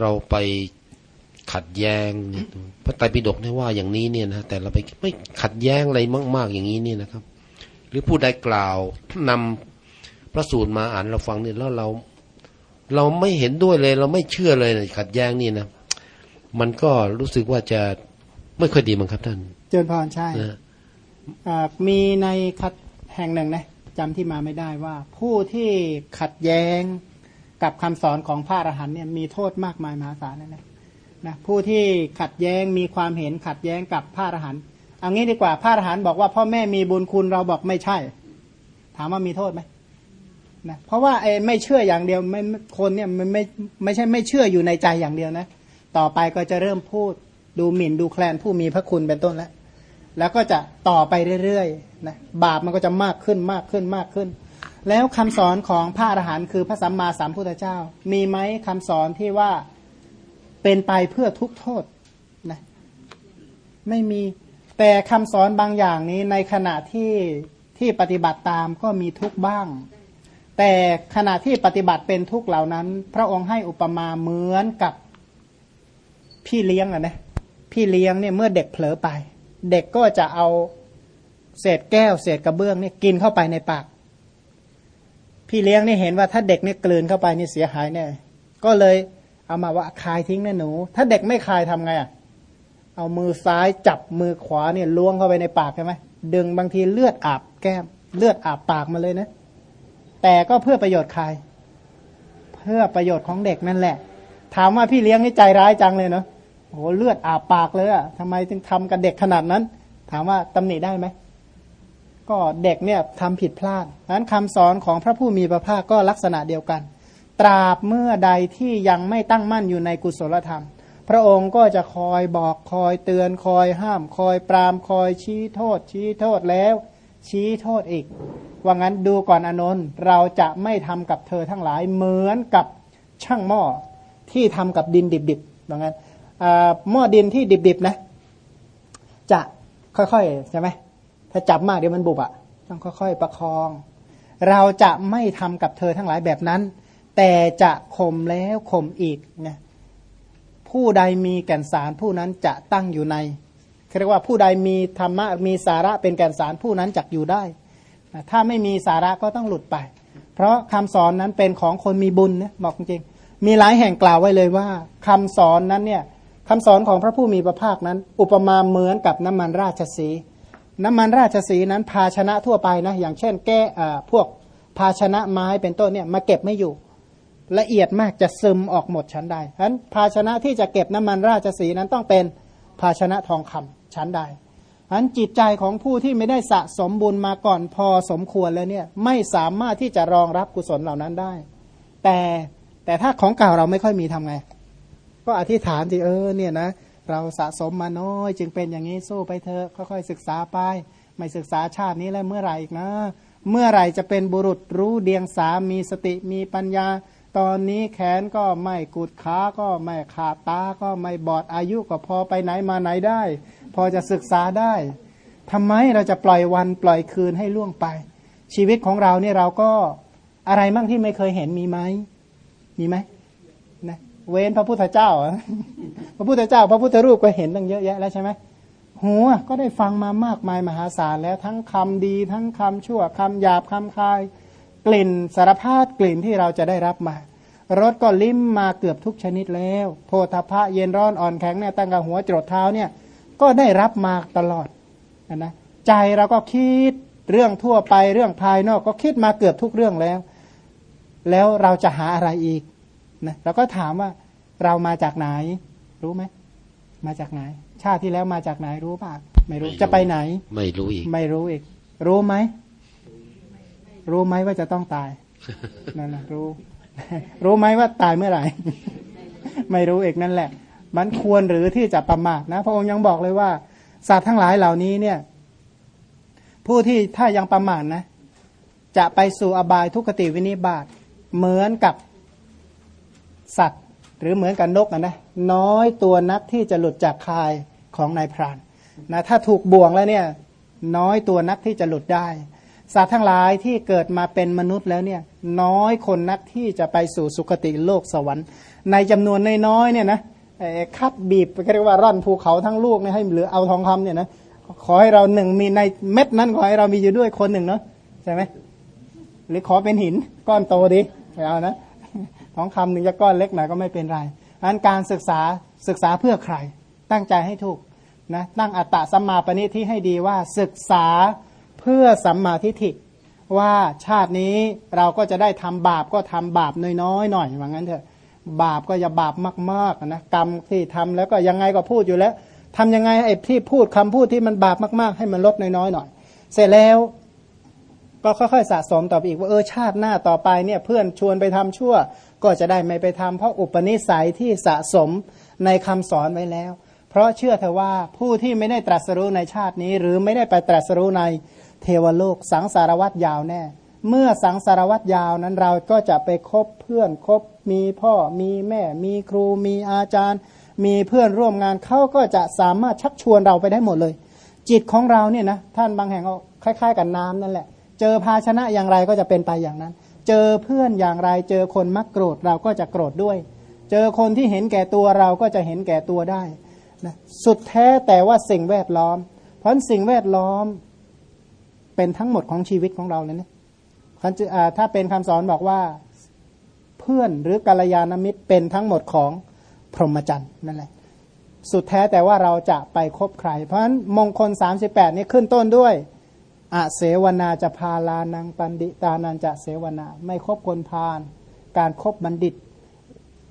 เราไป ขัดแย้งเนี่ยพระไตรปิฎกเนี่ยว่าอย่างนี้เนี่ยนะแต่เราไปไม่ขัดแย้งอะไรมาก ๆ อย่างนี้เนี่ยนะครับ หรือผู้ใดกล่าวนำพระสูตรมาอ่านเราฟังเนี่ยแล้วเรา เราไม่เห็นด้วยเลย เราไม่เชื่อเลยขัดแย้งนี่นะมันก็รู้สึกว่าจะไม่ค่อยดีมั้งครับท่าน เจริญพรใช่มีในคัดแห่งหนึ่งนะจำที่มาไม่ได้ว่า ผู้ที่ขัดแย้งกับคำสอนของพระอรหันเนี่ยมีโทษมากมายมหาศาลนะนะ นะผู้ที่ขัดแย้งมีความเห็นขัดแย้งกับพระอรหันต์เอางี้ดีกว่าพระอรหันต์บอกว่าพ่อแม่มีบุญคุณเราบอกไม่ใช่ ถามว่ามีโทษไหมนะเพราะว่าไอ้ไม่เชื่ออย่างเดียวไม่คนเนี่ยมันไม่ไม่ใช่ไม่เชื่ออยู่ในใจอย่างเดียวนะ ต่อไปก็จะเริ่มพูดดูหมิ่นดูแคลนผู้มีพระคุณเป็นต้นแล้ว แล้วก็จะต่อไปเรื่อยๆนะบาปมันก็จะมากขึ้นมากขึ้นมากขึ้น แล้วคำสอนของพระอรหันต์คือพระสัมมาสัมพุทธเจ้า มีไหมคำสอนที่ว่า เป็นไปเพื่อทุกโทษนะไม่มีแต่คำสอนบางอย่างนี้ในขณะที่ที่ปฏิบัติตามก็มีทุกบ้าง แต่ขณะที่ปฏิบัติเป็นทุกเหล่านั้น พระองค์ให้อุปมาเหมือนกับพี่เลี้ยงอะนะพี่เลี้ยงเนี่ยเมื่อเด็กเผลอไป เด็กก็จะเอาเศษแก้วเศษกระเบื้องเนี่ยกินเข้าไปในปาก พี่เลี้ยงนี่เห็นว่าถ้าเด็กเนี่ยกลืนเข้าไปนี่เสียหายแน่ก็เลย เอามาว่าคายทิ้งนะหนู ถ้าเด็กไม่คายทำไงอะเอามือซ้ายจับมือขวาเนี่ยล้วงเข้าไปในปากใช่ไหมดึงบางทีเลือดอาบแก้ม เลือดอาบปากมาเลยนะ แต่ก็เพื่อประโยชน์ใครเพื่อประโยชน์ของเด็กนั่นแหละ ถามว่าพี่เลี้ยงนี่ใจร้ายจังเลยเนาะโอ้เลือดอาบปากเลยอะทำไมถึงทำกับเด็กขนาดนั้น ถามว่าตำหนิได้ไหมก็เด็กเนี่ยทำผิดพลาดนั้นคำสอนของพระผู้มีพระภาคก็ลักษณะเดียวกัน ตราบเมื่อใดที่ยังไม่ตั้งมั่นอยู่ในกุศลธรรม พระองค์ก็จะคอยบอกคอยเตือนคอยห้าม คอยปรามคอยชี้โทษ ชี้โทษแล้ว ชี้โทษอีก ว่างั้นดูก่อนอนนท์เราจะไม่ทำกับเธอทั้งหลายเหมือนกับช่างหม้อที่ทำกับดินดิบๆว่างั้นหม้อดินที่ดิบๆนะ จะค่อยๆใช่ไหมถ้าจับมากเดี๋ยวมันบุบอะ่ะต้องค่อยๆประคอง เราจะไม่ทำกับเธอทั้งหลายแบบนั้น แต่จะข่มแล้วข่มอีกนะผู้ใดมีแก่นสารผู้นั้นจะตั้งอยู่ในเรียกว่าผู้ใดมีธรรมะมีสาระเป็นแก่นสารผู้นั้นจักอยู่ได้ถ้าไม่มีสาระก็ต้องหลุดไป เพราะคำสอนนั้นเป็นของคนมีบุญนะบอกจริงมีหลายแห่งกล่าวไว้เลยว่าคำสอนนั้นเนี่ยคำสอนของพระผู้มีพระภาคนั้น อุปมาเหมือนกับน้ำมันราชสี น้ำมันราชสีนั้นภาชนะทั่วไปนะอย่างเช่นแก้พวกภาชนะไม้เป็นต้นเนี่ยมาเก็บไม่อยู่ ละเอียดมากจะซึมออกหมดชั้นใดฉะนั้นภาชนะที่จะเก็บน้ำมันราชสีนั้นต้องเป็นภาชนะทองคำชั้นใดฉะนั้นจิตใจของผู้ที่ไม่ได้สะสมบุญมาก่อนพอสมควรแล้วเนี่ยไม่สามารถที่จะรองรับกุศลเหล่านั้นได้ แต่แต่ถ้าของเก่าเราไม่ค่อยมีทำไง ก็อธิษฐานที่เออเนี่ยนะเราสะสมมาน้อย จึงเป็นอย่างนี้สู้ไปเถอะค่อยๆศึกษาไป ไม่ศึกษาชาตินี้แล้วเมื่อไหร่อีกนะ เมื่อไหร่จะเป็นบุรุษรู้เดียงสามีสติมีปัญญา ตอนนี้แขนก็ไม่กุดขาก็ไม่ขาดตาก็ไม่บอดอายุก็พอไปไหนมาไหนได้ พอจะศึกษาได้ทำไมเราจะปล่อยวันปล่อยคืนให้ล่วงไป ชีวิตของเราเนี่ยเราก็อะไรมั่งที่ไม่เคยเห็นมีไหมมีไหมนะเว้นพระพุทธเจ้า พระพุทธเจ้า พระพุทธรูปก็เห็นตั้งเยอะแยะแล้วใช่ไหมหัวก็ได้ฟังมามากมายมหาศาลแล้วทั้งคำดี ทั้งคำชั่วคำหยาบคำคาย กลิ่นสารพัดกลิ่นที่เราจะได้รับมารสก็ลิ้มมาเกือบทุกชนิดแล้ว โพธพะเย็นร้อนอ่อนแข็งเนี่ยตั้งแต่หัวจรดเท้าเนี่ยก็ได้รับมาตลอดนะใจเราก็คิดเรื่องทั่วไปเรื่องภายนอกก็คิดมาเกือบทุกเรื่องแล้ว แล้วเราจะหาอะไรอีกนะเราก็ถามว่าเรามาจากไหน รู้ไหมมาจากไหน ชาติที่แล้วมาจากไหนรู้ป่ะไม่รู้จะไปไหน ไม่รู้อีก ไม่รู้อีก รู้ไหม รู้ไหมว่าจะต้องตายนั่นแหละรู้ รู้ไหมว่าตายเมื่อไหร่ ไม่รู้เอกนั่นแหละ มันควรหรือที่จะประมาทนะ พระองค์ยังบอกเลยว่าสัตว์ทั้งหลายเหล่านี้เนี่ย ผู้ที่ถ้ายังประมาทนะ จะไปสู่อบายทุกขติวินิบาตเหมือนกับสัตว์ หรือเหมือนกับนกนะน้อยตัวนักที่จะหลุดจากคายของนายพรานนะถ้าถูกบ่วงแล้วเนี่ย น้อยตัวนักที่จะหลุดได้ สัตว์ทั้งหลายที่เกิดมาเป็นมนุษย์แล้วเนี่ยน้อยคนนักที่จะไปสู่สุคติโลกสวรรค์ ในจำนวนน้อยๆเนี่ยนะคัดบีบเรียกว่าร่อนภูเขาทั้งลูกเนี่ยให้เหลือเอาทองคำเนี่ยนะขอให้เราหนึ่งมีในเม็ดนั้นขอให้เรามีอยู่ด้วยคนหนึ่งเนาะใช่ไหมหรือขอเป็นหินก้อนโตดีไม่เอานะของคำหนึ่งจะก้อนเล็กหน่อยก็ไม่เป็นไรอันการศึกษาศึกษาเพื่อใคร ตั้งใจให้ถูกนะตั้งอัตตะสัมมาปณิที่ให้ดีว่าศึกษา เพื่อสัมมาทิฏฐิว่าชาตินี้เราก็จะได้ทำบาปก็ทำบาปน้อยๆหน่อยว่างั้นเถอะบาปก็อย่าบาปมากๆนะกรรมที่ทำแล้วก็ยังไงก็พูดอยู่แล้วทำยังไงไอ้ที่พูดคำพูดที่มันบาปมากๆ ให้มันลดน้อยๆหน่อย เสร็จแล้วก็ค่อยๆสะสมต่อไปอีกว่าเออชาติหน้าต่อไปเนี่ยเพื่อนชวนไปทำชั่ว ก็จะได้ไม่ไปทำเพราะอุปนิสัยที่สะสมในคำสอนไว้แล้ว เพราะเชื่อเถอว่าผู้ที่ไม่ได้ตรัสรู้ในชาตินี้ หรือไม่ได้ไปตรัสรู้ในเทวโลกสังสารวัตรยาวแน่ เมื่อสังสารวัตรยาวนั้นเราก็จะไปคบเพื่อนคบมีพ่อมีแม่ มีครู มีอาจารย์ มีเพื่อนร่วมงานเขาก็จะสามารถชักชวนเราไปได้หมดเลย จิตของเราเนี่ยนะท่านบางแห่งก็คล้าย ๆ กับน้ำนั่นแหละ เจอภาชนะอย่างไรก็จะเป็นไปอย่างนั้น เจอเพื่อนอย่างไร เจอคนมักโกรธเราก็จะโกรธด้วย เจอคนที่เห็นแก่ตัวเราก็จะเห็นแก่ตัวได้ นะสุดแท้แต่ว่าสิ่งแวดล้อม เพราะสิ่งแวดล้อมเป็นทั้งหมดของชีวิตของเราเลยนะถ้าเป็นคำสอนบอกว่าเพื่อนหรือกัลยาณมิตรเป็นทั้งหมดของพรหมจรรย์นั่นแหละสุดแท้แต่ว่าเราจะไปคบใคร เพราะฉะนั้นมงคล 38 นี้ขึ้นต้นด้วยอาเสวนาจะพาลานังปันดิตานันจะเสวนา ไม่คบคนพาลการครบบัณฑิต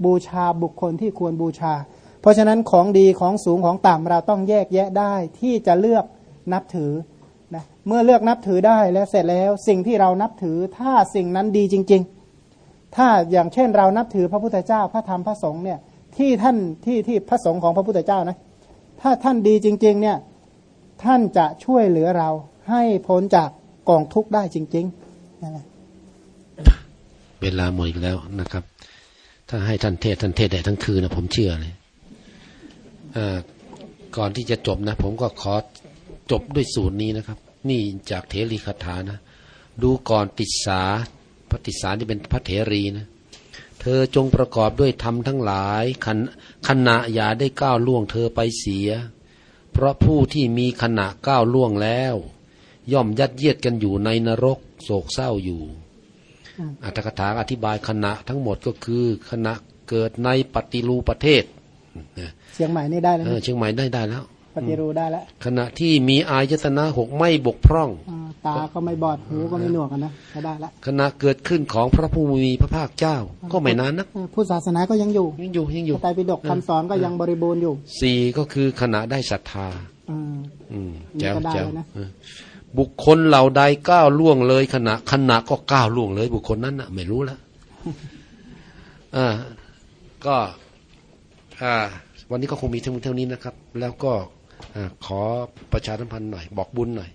บูชาบุคคลที่ควรบูชา เพราะฉะนั้นของดีของสูงของต่ำเราต้องแยกแยะได้ที่จะเลือกนับถือนะเมื่อเลือกนับถือได้แล้วเสร็จแล้วสิ่งที่เรานับถือถ้าสิ่งนั้นดีจริง ๆ ถ้าอย่างเช่นเรานับถือพระพุทธเจ้าพระธรรมพระสงฆ์เนี่ยที่ท่านที่ที่พระสงฆ์ของพระพุทธเจ้านะถ้าท่านดีจริงๆเนี่ยท่านจะช่วยเหลือเราให้พ้นจากกองทุกข์ได้จริงๆนั่นแหละเวลาหมดอีกแล้วนะครับ ถ้าให้ท่านเทศท่านเทศได้ทั้งคืนนะผมเชื่อเลย ก่อนที่จะจบนะ ผมก็ขอจบด้วยสูตรนี้นะครับ นี่จากเถรีคาถานะ ดูก่อนติสสาพระติสสาที่เป็นพระเถรีนะ เธอจงประกอบด้วยธรรมทั้งหลายขณขณะอย่าได้ก้าวล่วงเธอไปเสีย เพราะผู้ที่มีขณะก้าวล่วงแล้ว ย่อมยัดเยียดกันอยู่ในนรกโศกเศร้าอยู่อัตถกถาอธิบายขณะทั้งหมดก็คือขณะเกิดในปฏิรูประเทศ เชียงใหม่นี่ได้แล้วเออเชียงใหม่ได้ได้แล้วปฏิรูได้แล้วขณะที่มีอายตนะหกไม่บกพร่องอ่าตาก็ไม่บอดหูก็ไม่หนวกกันนะก็ได้แล้วขณะเกิดขึ้นของพระผู้มีพระภาคเจ้า ก็ไม่นานนักเออพุทธศาสนาก็ยังอยู่ยังอยู่ยังอพยู่ระไตรปิฎกคำสอนก็ยังบริบูรณ์อยู่สี่ก็คือขณะได้ศรัทธาอืมอืมนี่แจ๋วก็ได้แจ๋วนะเออบุคคลเหล่าใดก้าวล่วงเลยขณะขณะก็ก้าวล่วงเลย บุคคลนั้นน่ะ ไม่รู้แล้วอ่าก็อ่า วันนี้ก็คงมีเท่าเท่านี้นะครับ แล้วก็ขอประชาสัมพันธ์หน่อย บอกบุญหน่อย